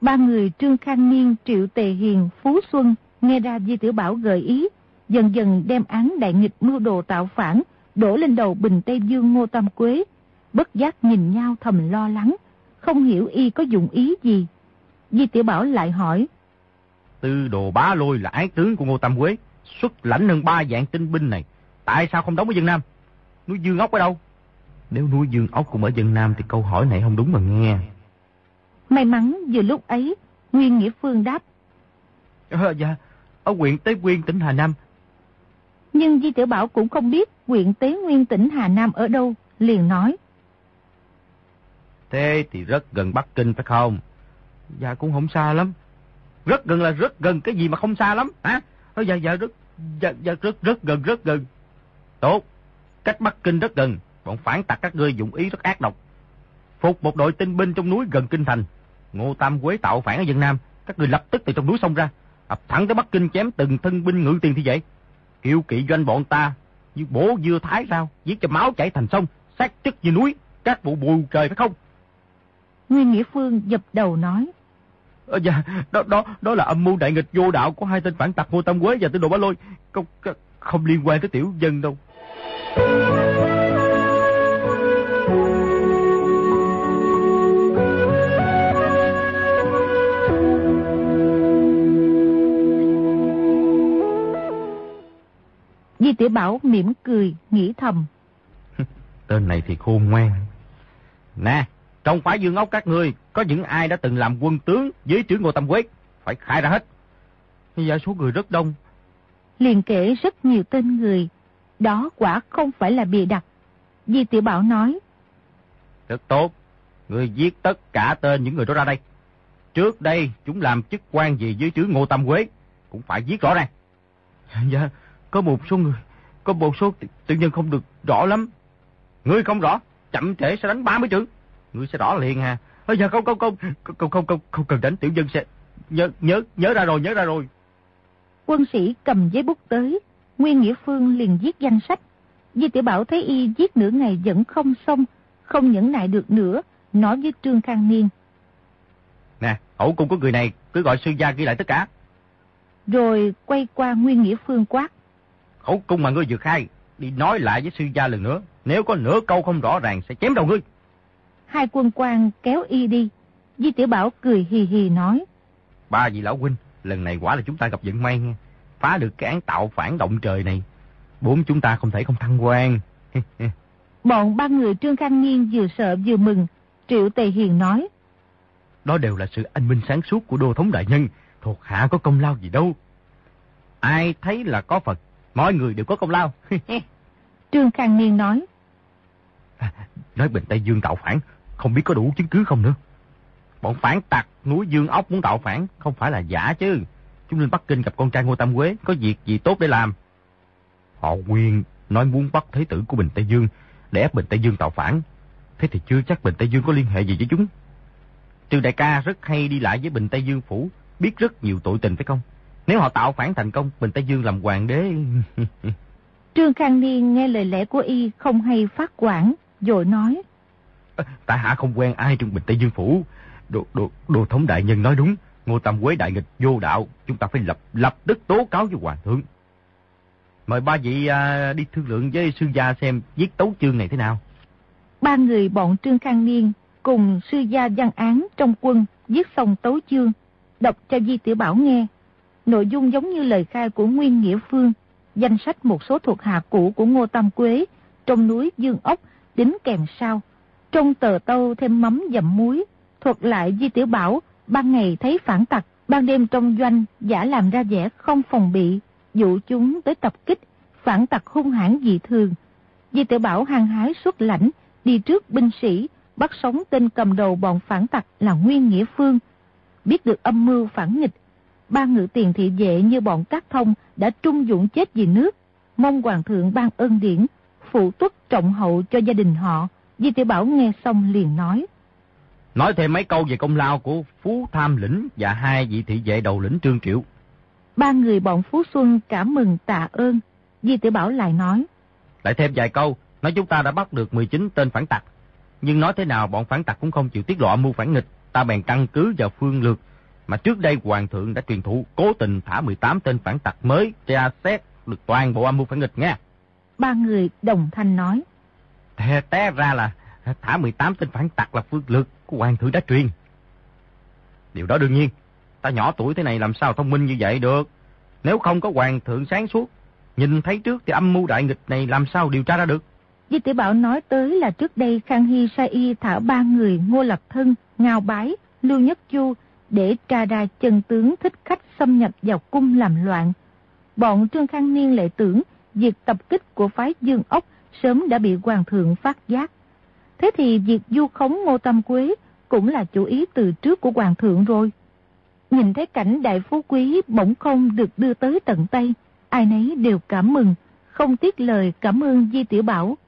Speaker 2: Ba người Trương Khang Niên, Triệu Tề Hiền, Phú Xuân nghe ra Di Tiểu Bảo gợi ý, dần dần đem án đại nghịch mưu đồ tạo phản, đổ lên đầu Bình Tây Dương Ngô Tam Quế. Bất giác nhìn nhau thầm lo lắng, không hiểu y có dụng ý gì. Di Tiểu Bảo lại hỏi.
Speaker 3: Tư đồ bá lôi là ái tướng của Ngô Tam Quế, xuất lãnh hơn ba dạng tinh binh này. Tại sao không đóng ở dân Nam? Núi Dương Ốc ở đâu? Nếu núi Dương Ốc cũng ở dân Nam thì câu hỏi này không đúng mà nghe.
Speaker 2: May mắn vừa lúc ấy, Nguyên Nghĩa Phương đáp.
Speaker 3: À, dạ, ở huyện Tế Nguyên tỉnh Hà Nam.
Speaker 2: Nhưng Di Tiểu Bảo cũng không biết huyện Tế Nguyên tỉnh Hà Nam ở đâu, liền nói.
Speaker 3: Thế thì rất gần Bắc Kinh phải không? Dạ cũng không xa lắm. Rất gần là rất gần, cái gì mà không xa lắm, hả? Ờ, dạ, dạ, rất, dạ, dạ, rất, rất gần, rất gần. Tốt, cách Bắc Kinh rất gần, bọn phản tặc các ngươi dụng ý rất ác độc. Phục một đội tinh binh trong núi gần Kinh Thành. Ngô Tam Quế tạo phản ở dân Nam, các ngươi lập tức từ trong núi xông ra, ập thẳng tới Bắc Kinh chém từng thân binh ngự tiền thì vậy. Kiêu kỵ doanh bọn ta, như bố dưa thái sao, giết cho máu chảy thành sông, sát chất như núi, các vụ bùi trời phải không?
Speaker 2: Nguyên Nghĩa Phương dập đầu nói.
Speaker 3: Ờ, dạ, đó, đó, đó là âm mưu đại nghịch vô đạo của hai tên phản tặc Ngô Tam Quế và Tư Đồ Bá Lôi. Không, không liên quan tới tiểu dân đâu.
Speaker 2: Di Tiểu Bảo mỉm cười, nghĩ thầm.
Speaker 3: Tên này thì khôn ngoan. Nè, trong phái dương ốc các ngươi, có những ai đã từng làm quân tướng dưới trướng Ngô Tâm Quế? Phải khai ra hết. Dạ số người rất đông.
Speaker 2: Liền kể rất nhiều tên người. Đó quả không phải là bịa đặt. Di Tiểu Bảo nói.
Speaker 3: Rất tốt. Người viết tất cả tên những người đó ra đây. Trước đây chúng làm chức quan gì dưới trướng Ngô Tâm Quế? Cũng phải viết rõ ràng. Dạ, có một số người, có một số tự nhân không được rõ lắm. Ngươi không rõ, chậm trễ sẽ đánh 30 chữ. Ngươi sẽ rõ liền ha. Ôi dạ không không không không không không không cần đánh tiểu dân sẽ nhớ nhớ nhớ ra rồi nhớ ra rồi.
Speaker 2: Quân sĩ cầm giấy bút tới, Nguyên Nghĩa Phương liền viết danh sách. Di Tiểu Bảo thấy y viết nửa ngày vẫn không xong, không nhẫn nại được nữa, nói với Trương Khang Niên.
Speaker 3: Nè, hậu cung của người này cứ gọi sư gia ghi lại tất cả.
Speaker 2: Rồi quay qua Nguyên Nghĩa Phương quát.
Speaker 3: Khẩu cung mà ngươi vừa khai, đi nói lại với sư gia lần nữa. Nếu có nửa câu không rõ ràng sẽ chém đầu ngươi.
Speaker 2: Hai quân quan kéo y đi. Di Tiểu Bảo cười hì hì nói.
Speaker 3: Ba vị lão huynh, lần này quả là chúng ta gặp vận may nha. Phá được cái án tạo phản động trời này. Bốn chúng ta không thể không thăng quan.
Speaker 2: Bọn ba người Trương Khang Nghiên vừa sợ vừa mừng. Triệu Tề Hiền nói.
Speaker 3: Đó đều là sự anh minh sáng suốt của đô thống đại nhân. Thuộc hạ có công lao gì đâu. Ai thấy là có Phật, mọi người đều có công lao.
Speaker 2: Trương Khang Niên nói.
Speaker 3: À, nói Bình Tây Dương tạo phản, không biết có đủ chứng cứ không nữa. Bọn phản tặc núi Dương Ốc muốn tạo phản, không phải là giả chứ. Chúng lên Bắc Kinh gặp con trai Ngô Tam Quế, có việc gì tốt để làm. Họ Nguyên nói muốn bắt thế tử của Bình Tây Dương để ép Bình Tây Dương tạo phản. Thế thì chưa chắc Bình Tây Dương có liên hệ gì với chúng. Trương đại ca rất hay đi lại với Bình Tây Dương phủ, biết rất nhiều tội tình phải không? Nếu họ tạo phản thành công, Bình Tây Dương làm hoàng đế...
Speaker 2: Trương Khang Niên nghe lời lẽ của y không hay phát quản, rồi nói.
Speaker 3: À, tại hạ không quen ai trong Bình Tây Dương phủ. Đồ, đồ, đồ thống đại nhân nói đúng. Ngô Tam Quế đại nghịch vô đạo, chúng ta phải lập lập tức tố cáo với hoàng thượng. Mời ba vị à, đi thương lượng với sư gia xem viết tấu chương này thế nào.
Speaker 2: Ba người bọn Trương Khang Niên cùng sư gia văn án trong quân viết xong tấu chương, đọc cho Di Tiểu Bảo nghe. Nội dung giống như lời khai của Nguyên Nghĩa Phương, danh sách một số thuộc hạ cũ của Ngô Tam Quế trong núi Dương Ốc đính kèm sao, Trong tờ tâu thêm mắm dầm muối, thuật lại Di Tiểu Bảo ban ngày thấy phản tặc, ban đêm trong doanh giả làm ra vẻ không phòng bị, dụ chúng tới tập kích, phản tặc hung hãn dị thường. Di Tiểu Bảo hăng hái xuất lãnh, đi trước binh sĩ, bắt sống tên cầm đầu bọn phản tặc là Nguyên Nghĩa Phương. Biết được âm mưu phản nghịch, ba ngự tiền thị vệ như bọn Cát Thông đã trung dũng chết vì nước, mong hoàng thượng ban ơn điển, phụ tuất trọng hậu cho gia đình họ. Di Tiểu Bảo nghe xong liền nói.
Speaker 3: Nói thêm mấy câu về công lao của Phú Tham Lĩnh và hai vị thị vệ đầu lĩnh Trương Triệu.
Speaker 2: Ba người bọn Phú Xuân cảm mừng tạ ơn. Di Tiểu Bảo lại nói.
Speaker 3: Lại thêm vài câu, nói chúng ta đã bắt được 19 tên phản tặc. Nhưng nói thế nào bọn phản tặc cũng không chịu tiết lộ âm mưu phản nghịch. Ta bèn căn cứ vào phương lược mà trước đây hoàng thượng đã truyền thụ cố tình thả 18 tên phản tặc mới tra xét được toàn bộ âm mưu phản nghịch nha.
Speaker 2: Ba người đồng thanh nói.
Speaker 3: Té, té ra là thả 18 tên phản tặc là phương lược của hoàng thượng đã truyền. Điều đó đương nhiên, ta nhỏ tuổi thế này làm sao thông minh như vậy được. Nếu không có hoàng thượng sáng suốt, nhìn thấy trước thì âm mưu đại nghịch này làm sao điều tra ra được.
Speaker 2: Di Tiểu Bảo nói tới là trước đây Khang Hy sai y thả ba người Ngô Lập Thân, Ngao Bái, Lưu Nhất Chu để tra ra chân tướng thích khách xâm nhập vào cung làm loạn. Bọn Trương Khang Niên lệ tưởng việc tập kích của phái Dương Ốc sớm đã bị hoàng thượng phát giác. Thế thì việc du khống Ngô Tâm Quế cũng là chủ ý từ trước của hoàng thượng rồi. Nhìn thấy cảnh đại phú quý bỗng không được đưa tới tận tay, ai nấy đều cảm mừng, không tiếc lời cảm ơn Di Tiểu Bảo.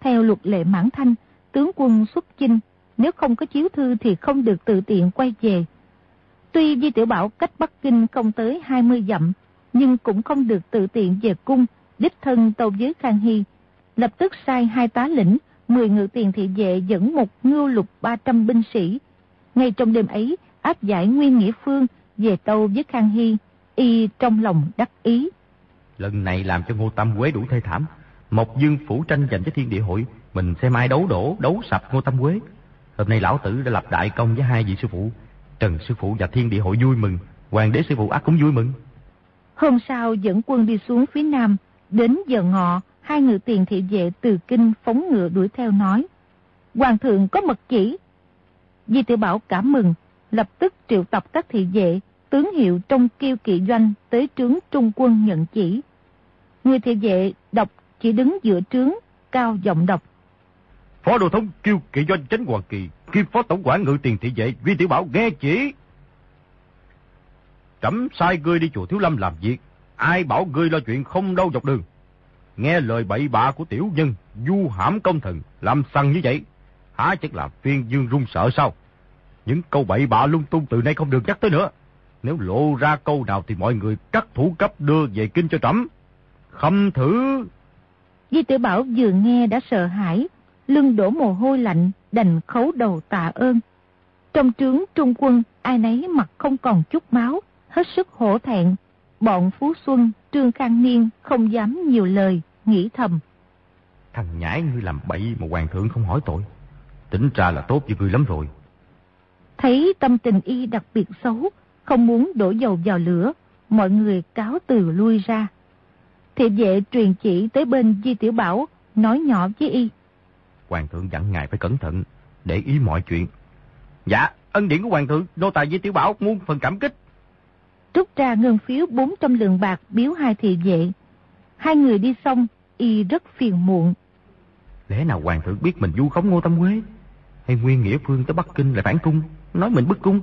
Speaker 2: Theo luật lệ mãn thanh, tướng quân xuất chinh, nếu không có chiếu thư thì không được tự tiện quay về. Tuy Di Tiểu Bảo cách Bắc Kinh không tới 20 dặm, nhưng cũng không được tự tiện về cung, đích thân tàu với Khang Hy. Lập tức sai hai tá lĩnh, 10 ngự tiền thị vệ dẫn một ngưu lục 300 binh sĩ. Ngay trong đêm ấy, áp giải Nguyên Nghĩa Phương về tàu với Khang Hy, y trong lòng đắc ý.
Speaker 3: Lần này làm cho Ngô Tâm Quế đủ thê thảm. Mộc Dương phủ tranh giành với thiên địa hội, mình xem ai đấu đổ, đấu sập Ngô Tâm Quế. Hôm nay lão tử đã lập đại công với hai vị sư phụ. Trần sư phụ và thiên địa hội vui mừng, hoàng đế sư phụ ác cũng vui mừng.
Speaker 2: Hôm sau dẫn quân đi xuống phía nam, đến giờ ngọ, hai ngự tiền thị vệ từ kinh phóng ngựa đuổi theo nói. Hoàng thượng có mật chỉ. Di tiểu Bảo cảm mừng, lập tức triệu tập các thị vệ, tướng hiệu trong kiêu kỵ doanh tới trướng trung quân nhận chỉ. Người thị vệ đọc chỉ đứng giữa trướng, cao giọng đọc.
Speaker 3: Phó đồ thống kiêu kỵ doanh tránh hoàng kỳ, kiêm phó tổng quản ngự tiền thị vệ, Vi Tiểu Bảo nghe chỉ. Trẫm sai ngươi đi chùa Thiếu Lâm làm việc, ai bảo ngươi lo chuyện không đâu dọc đường. Nghe lời bậy bạ của tiểu nhân, du hãm công thần, làm săn như vậy, há chắc là phiên dương run sợ sao? Những câu bậy bạ lung tung từ nay không được nhắc tới nữa. Nếu lộ ra câu nào thì mọi người cắt thủ cấp đưa về kinh cho trẫm. Khâm thử.
Speaker 2: Di tiểu Bảo vừa nghe đã sợ hãi, lưng đổ mồ hôi lạnh, đành khấu đầu tạ ơn. Trong trướng trung quân, ai nấy mặt không còn chút máu, hết sức hổ thẹn. Bọn Phú Xuân, Trương Khang Niên không dám nhiều lời, nghĩ thầm.
Speaker 3: Thằng nhãi ngươi làm bậy mà hoàng thượng không hỏi tội. Tính ra là tốt với ngươi lắm rồi.
Speaker 2: Thấy tâm tình y đặc biệt xấu, không muốn đổ dầu vào lửa, mọi người cáo từ lui ra. Thị vệ truyền chỉ tới bên Di Tiểu Bảo, nói nhỏ với y.
Speaker 3: Hoàng thượng dặn ngài phải cẩn thận, để ý mọi chuyện. Dạ, ân điển của hoàng thượng, nô tài Di Tiểu Bảo muôn phần cảm kích.
Speaker 2: Rút ra ngân phiếu 400 lượng bạc biếu hai thị vệ. Hai người đi xong, y rất phiền muộn.
Speaker 3: Lẽ nào hoàng thượng biết mình du khống Ngô Tâm Quế? Hay Nguyên Nghĩa Phương tới Bắc Kinh lại phản cung, nói mình bức cung?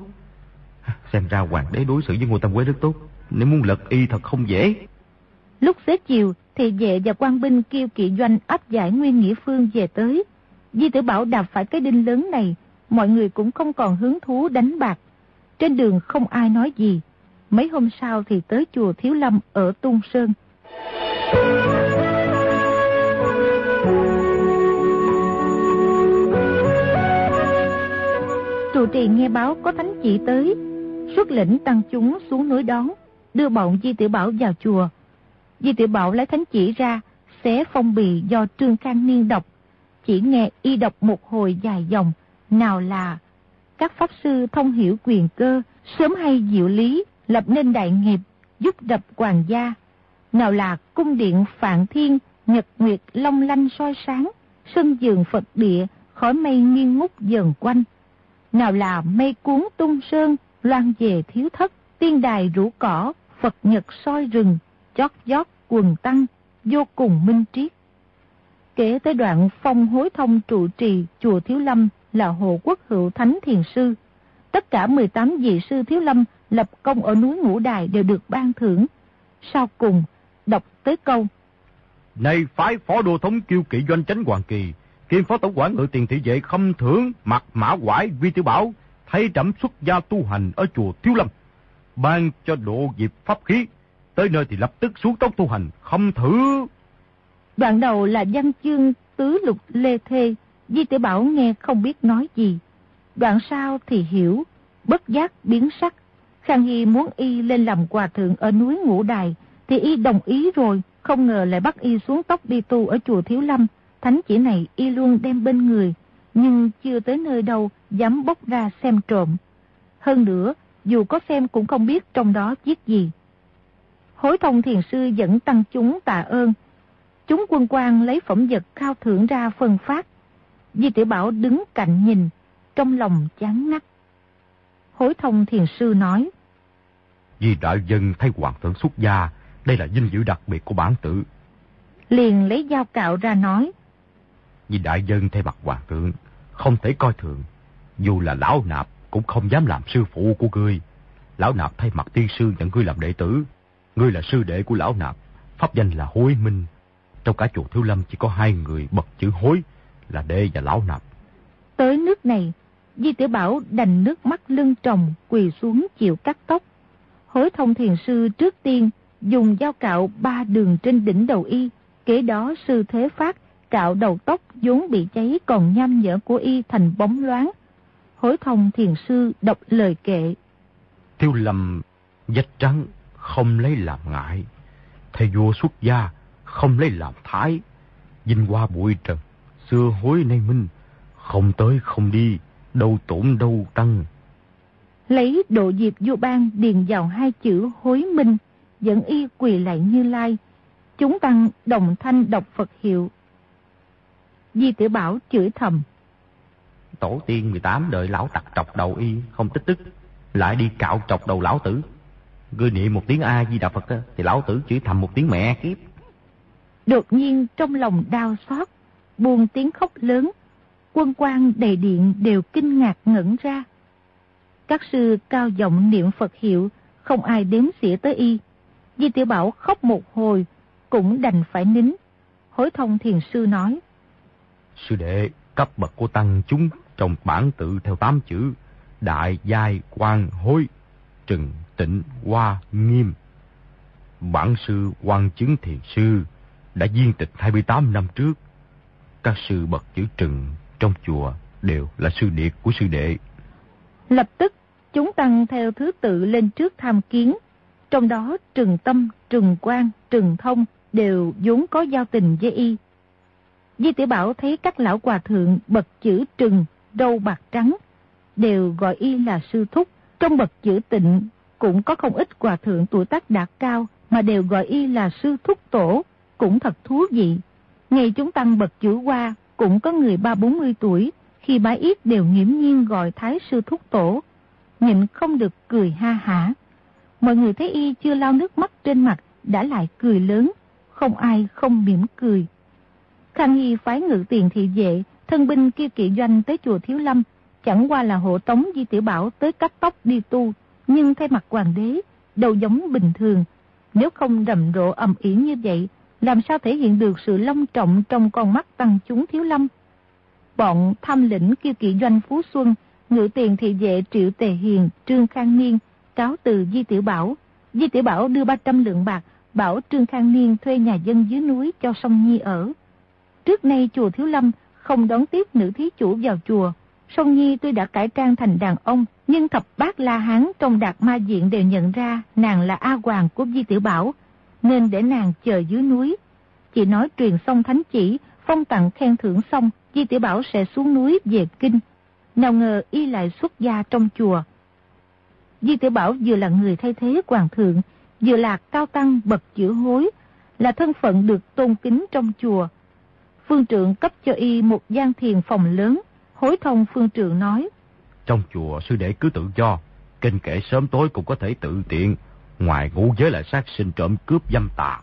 Speaker 3: Xem ra hoàng đế đối xử với Ngô Tâm Quế rất tốt, nếu muốn lật y thật không dễ.
Speaker 2: Lúc xế chiều, thị vệ và quan binh kêu kỵ doanh áp giải Nguyên Nghĩa Phương về tới. Di tử Bảo đạp phải cái đinh lớn này, mọi người cũng không còn hứng thú đánh bạc. Trên đường không ai nói gì. Mấy hôm sau thì tới chùa Thiếu Lâm ở Tung Sơn. Trụ trì nghe báo có thánh chỉ tới, xuất lĩnh tăng chúng xuống núi đón, đưa bọn Di Tử Bảo vào chùa. Di Tiểu Bảo lấy thánh chỉ ra, xé phong bì do Trương Khang Niên đọc. Chỉ nghe y đọc một hồi dài dòng, nào là các pháp sư thông hiểu quyền cơ, sớm hay diệu lý, lập nên đại nghiệp, giúp đập hoàng gia. Nào là cung điện Phạn Thiên, Nhật Nguyệt long lanh soi sáng, sân giường Phật địa, khói mây nghiêng ngút dần quanh. Nào là mây cuốn tung sơn, loan về thiếu thất, tiên đài rủ cỏ, Phật Nhật soi rừng, chót giót quần tăng, vô cùng minh triết. Kể tới đoạn phong hối thông trụ trì chùa Thiếu Lâm là Hồ Quốc Hữu Thánh Thiền Sư. Tất cả 18 vị sư Thiếu Lâm lập công ở núi Ngũ Đài đều được ban thưởng. Sau cùng, đọc tới câu.
Speaker 3: Này phái phó đô thống kiêu kỵ doanh chánh hoàng kỳ, kiêm phó tổng quản ngự tiền thị vệ khâm thưởng mặt mã quải vi tiểu bảo, thay trẫm xuất gia tu hành ở chùa Thiếu Lâm. Ban cho độ dịp pháp khí, Tới nơi thì lập tức xuống tốc tu hành, không thử.
Speaker 2: Đoạn đầu là văn chương tứ lục lê thê, Di tử Bảo nghe không biết nói gì. Đoạn sau thì hiểu, bất giác biến sắc. Khang Hy muốn y lên làm hòa thượng ở núi Ngũ Đài, thì y đồng ý rồi, không ngờ lại bắt y xuống tóc đi tu ở chùa Thiếu Lâm. Thánh chỉ này y luôn đem bên người, nhưng chưa tới nơi đâu dám bốc ra xem trộm. Hơn nữa, dù có xem cũng không biết trong đó viết gì hối thông thiền sư dẫn tăng chúng tạ ơn. Chúng quân quan lấy phẩm vật khao thưởng ra phân phát. Di tiểu Bảo đứng cạnh nhìn, trong lòng chán ngắt. Hối thông thiền sư nói.
Speaker 3: Vì đại dân thấy hoàng thượng xuất gia, đây là vinh dự đặc biệt của bản tự.
Speaker 2: Liền lấy dao cạo ra nói.
Speaker 3: Vì đại dân thay mặt hoàng thượng, không thể coi thường. Dù là lão nạp cũng không dám làm sư phụ của ngươi. Lão Nạp thay mặt tiên sư nhận ngươi làm đệ tử. Ngươi là sư đệ của Lão Nạp, pháp danh là Hối Minh. Trong cả chùa Thiếu Lâm chỉ có hai người bật chữ hối là đệ và Lão Nạp.
Speaker 2: Tới nước này, Di Tiểu Bảo đành nước mắt lưng tròng quỳ xuống chịu cắt tóc. Hối thông thiền sư trước tiên dùng dao cạo ba đường trên đỉnh đầu y, kế đó sư thế phát cạo đầu tóc vốn bị cháy còn nham nhở của y thành bóng loáng. Hối thông thiền sư đọc lời kệ.
Speaker 3: Tiêu lâm dách trắng không lấy làm ngại, thầy vua xuất gia không lấy làm thái, dinh qua bụi trần, xưa hối nay minh, không tới không đi, đâu tổn đâu tăng.
Speaker 2: Lấy độ diệp vô ban điền vào hai chữ hối minh, dẫn y quỳ lại như lai. Chúng tăng đồng thanh đọc Phật hiệu. Di tiểu Bảo chửi thầm.
Speaker 3: Tổ tiên 18 đời lão tặc trọc đầu y, không tích tức, lại đi cạo trọc đầu lão tử. Ngươi niệm một tiếng A-di-đà Phật thì lão tử chửi thầm một tiếng mẹ kiếp.
Speaker 2: Đột nhiên trong lòng đau xót, buồn tiếng khóc lớn, quân quan đầy điện đều kinh ngạc ngẩn ra. Các sư cao giọng niệm Phật hiệu, không ai đếm xỉa tới y. Di tiểu Bảo khóc một hồi, cũng đành phải nín. Hối thông thiền sư nói.
Speaker 3: Sư đệ, cấp bậc của tăng chúng trong bản tự theo tám chữ. Đại, giai, quan, hối, trừng, tịnh, hoa, nghiêm. Bản sư quan chứng thiền sư đã viên tịch 28 năm trước. Các sư bậc chữ trừng trong chùa đều là sư điệt của sư đệ.
Speaker 2: Lập tức, chúng tăng theo thứ tự lên trước tham kiến. Trong đó Trừng Tâm, Trừng Quang, Trừng Thông đều vốn có giao tình với y. Di tiểu Bảo thấy các lão hòa thượng bậc chữ Trừng, râu bạc trắng, đều gọi y là sư thúc. Trong bậc chữ tịnh cũng có không ít hòa thượng tuổi tác đạt cao mà đều gọi y là sư thúc tổ, cũng thật thú vị. Ngày chúng tăng bậc chữ qua cũng có người ba bốn mươi tuổi, khi bái yết đều nghiễm nhiên gọi thái sư thúc tổ. Nhịn không được cười ha hả. Mọi người thấy y chưa lau nước mắt trên mặt, đã lại cười lớn, không ai không mỉm cười. Khang Hy phái ngự tiền thị vệ, thân binh kêu kỵ doanh tới chùa Thiếu Lâm, chẳng qua là hộ tống Di Tiểu Bảo tới cắt tóc đi tu, nhưng thay mặt hoàng đế, đầu giống bình thường. Nếu không rầm rộ ầm ĩ như vậy, làm sao thể hiện được sự long trọng trong con mắt tăng chúng Thiếu Lâm? Bọn tham lĩnh kêu kỵ doanh Phú Xuân, ngự tiền thị vệ Triệu Tề Hiền, Trương Khang Niên, cáo từ Di Tiểu Bảo. Di Tiểu Bảo đưa 300 lượng bạc, bảo Trương Khang Niên thuê nhà dân dưới núi cho Song Nhi ở. Trước nay chùa Thiếu Lâm không đón tiếp nữ thí chủ vào chùa. Song Nhi tuy đã cải trang thành đàn ông, nhưng thập bát La Hán trong đạt ma diện đều nhận ra nàng là A Hoàng của Di Tiểu Bảo, nên để nàng chờ dưới núi. Chị nói truyền xong thánh chỉ, phong tặng khen thưởng xong, Di Tiểu Bảo sẽ xuống núi về kinh. Nào ngờ y lại xuất gia trong chùa. Di Tiểu Bảo vừa là người thay thế hoàng thượng, vừa là cao tăng bậc chữ hối, là thân phận được tôn kính trong chùa. Phương trượng cấp cho y một gian thiền phòng lớn, hối thông phương trượng nói.
Speaker 3: Trong chùa sư đệ cứ tự do, kinh kể sớm tối cũng có thể tự tiện, ngoài ngũ giới là sát sinh trộm cướp dâm tà.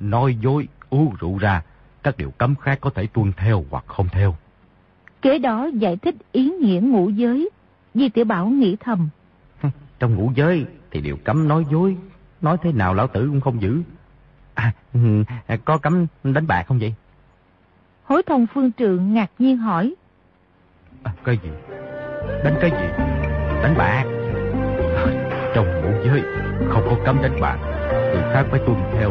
Speaker 3: Nói dối, uống rượu ra, các điều cấm khác có thể tuân theo hoặc không theo.
Speaker 2: Kế đó giải thích ý nghĩa ngũ giới, Di Tiểu Bảo nghĩ thầm.
Speaker 3: Trong ngũ giới thì điều cấm nói dối, nói thế nào lão tử cũng không giữ. À, có cấm đánh bạc không vậy?
Speaker 2: Hối thông phương trượng ngạc nhiên hỏi.
Speaker 3: À, cái gì? Đánh cái gì? Đánh bạc. trong ngũ giới không có cấm đánh bạc, người khác phải tuân theo,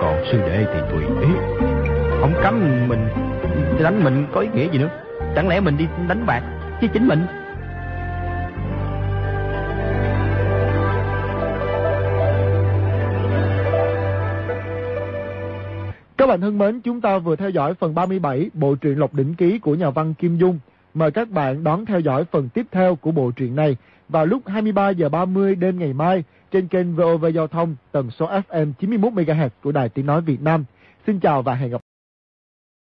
Speaker 3: còn sư đệ thì tùy ý. Không cấm mình đánh mình có ý nghĩa gì nữa? Chẳng lẽ mình đi đánh bạc chứ chính mình?
Speaker 1: Các bạn thân mến, chúng ta vừa theo dõi phần 37 bộ truyện Lộc Đỉnh Ký của nhà văn Kim Dung. Mời các bạn đón theo dõi phần tiếp theo của bộ truyện này vào lúc 23 giờ 30 đêm ngày mai trên kênh VOV Giao thông tần số FM 91 MHz của Đài Tiếng nói Việt Nam. Xin chào và hẹn gặp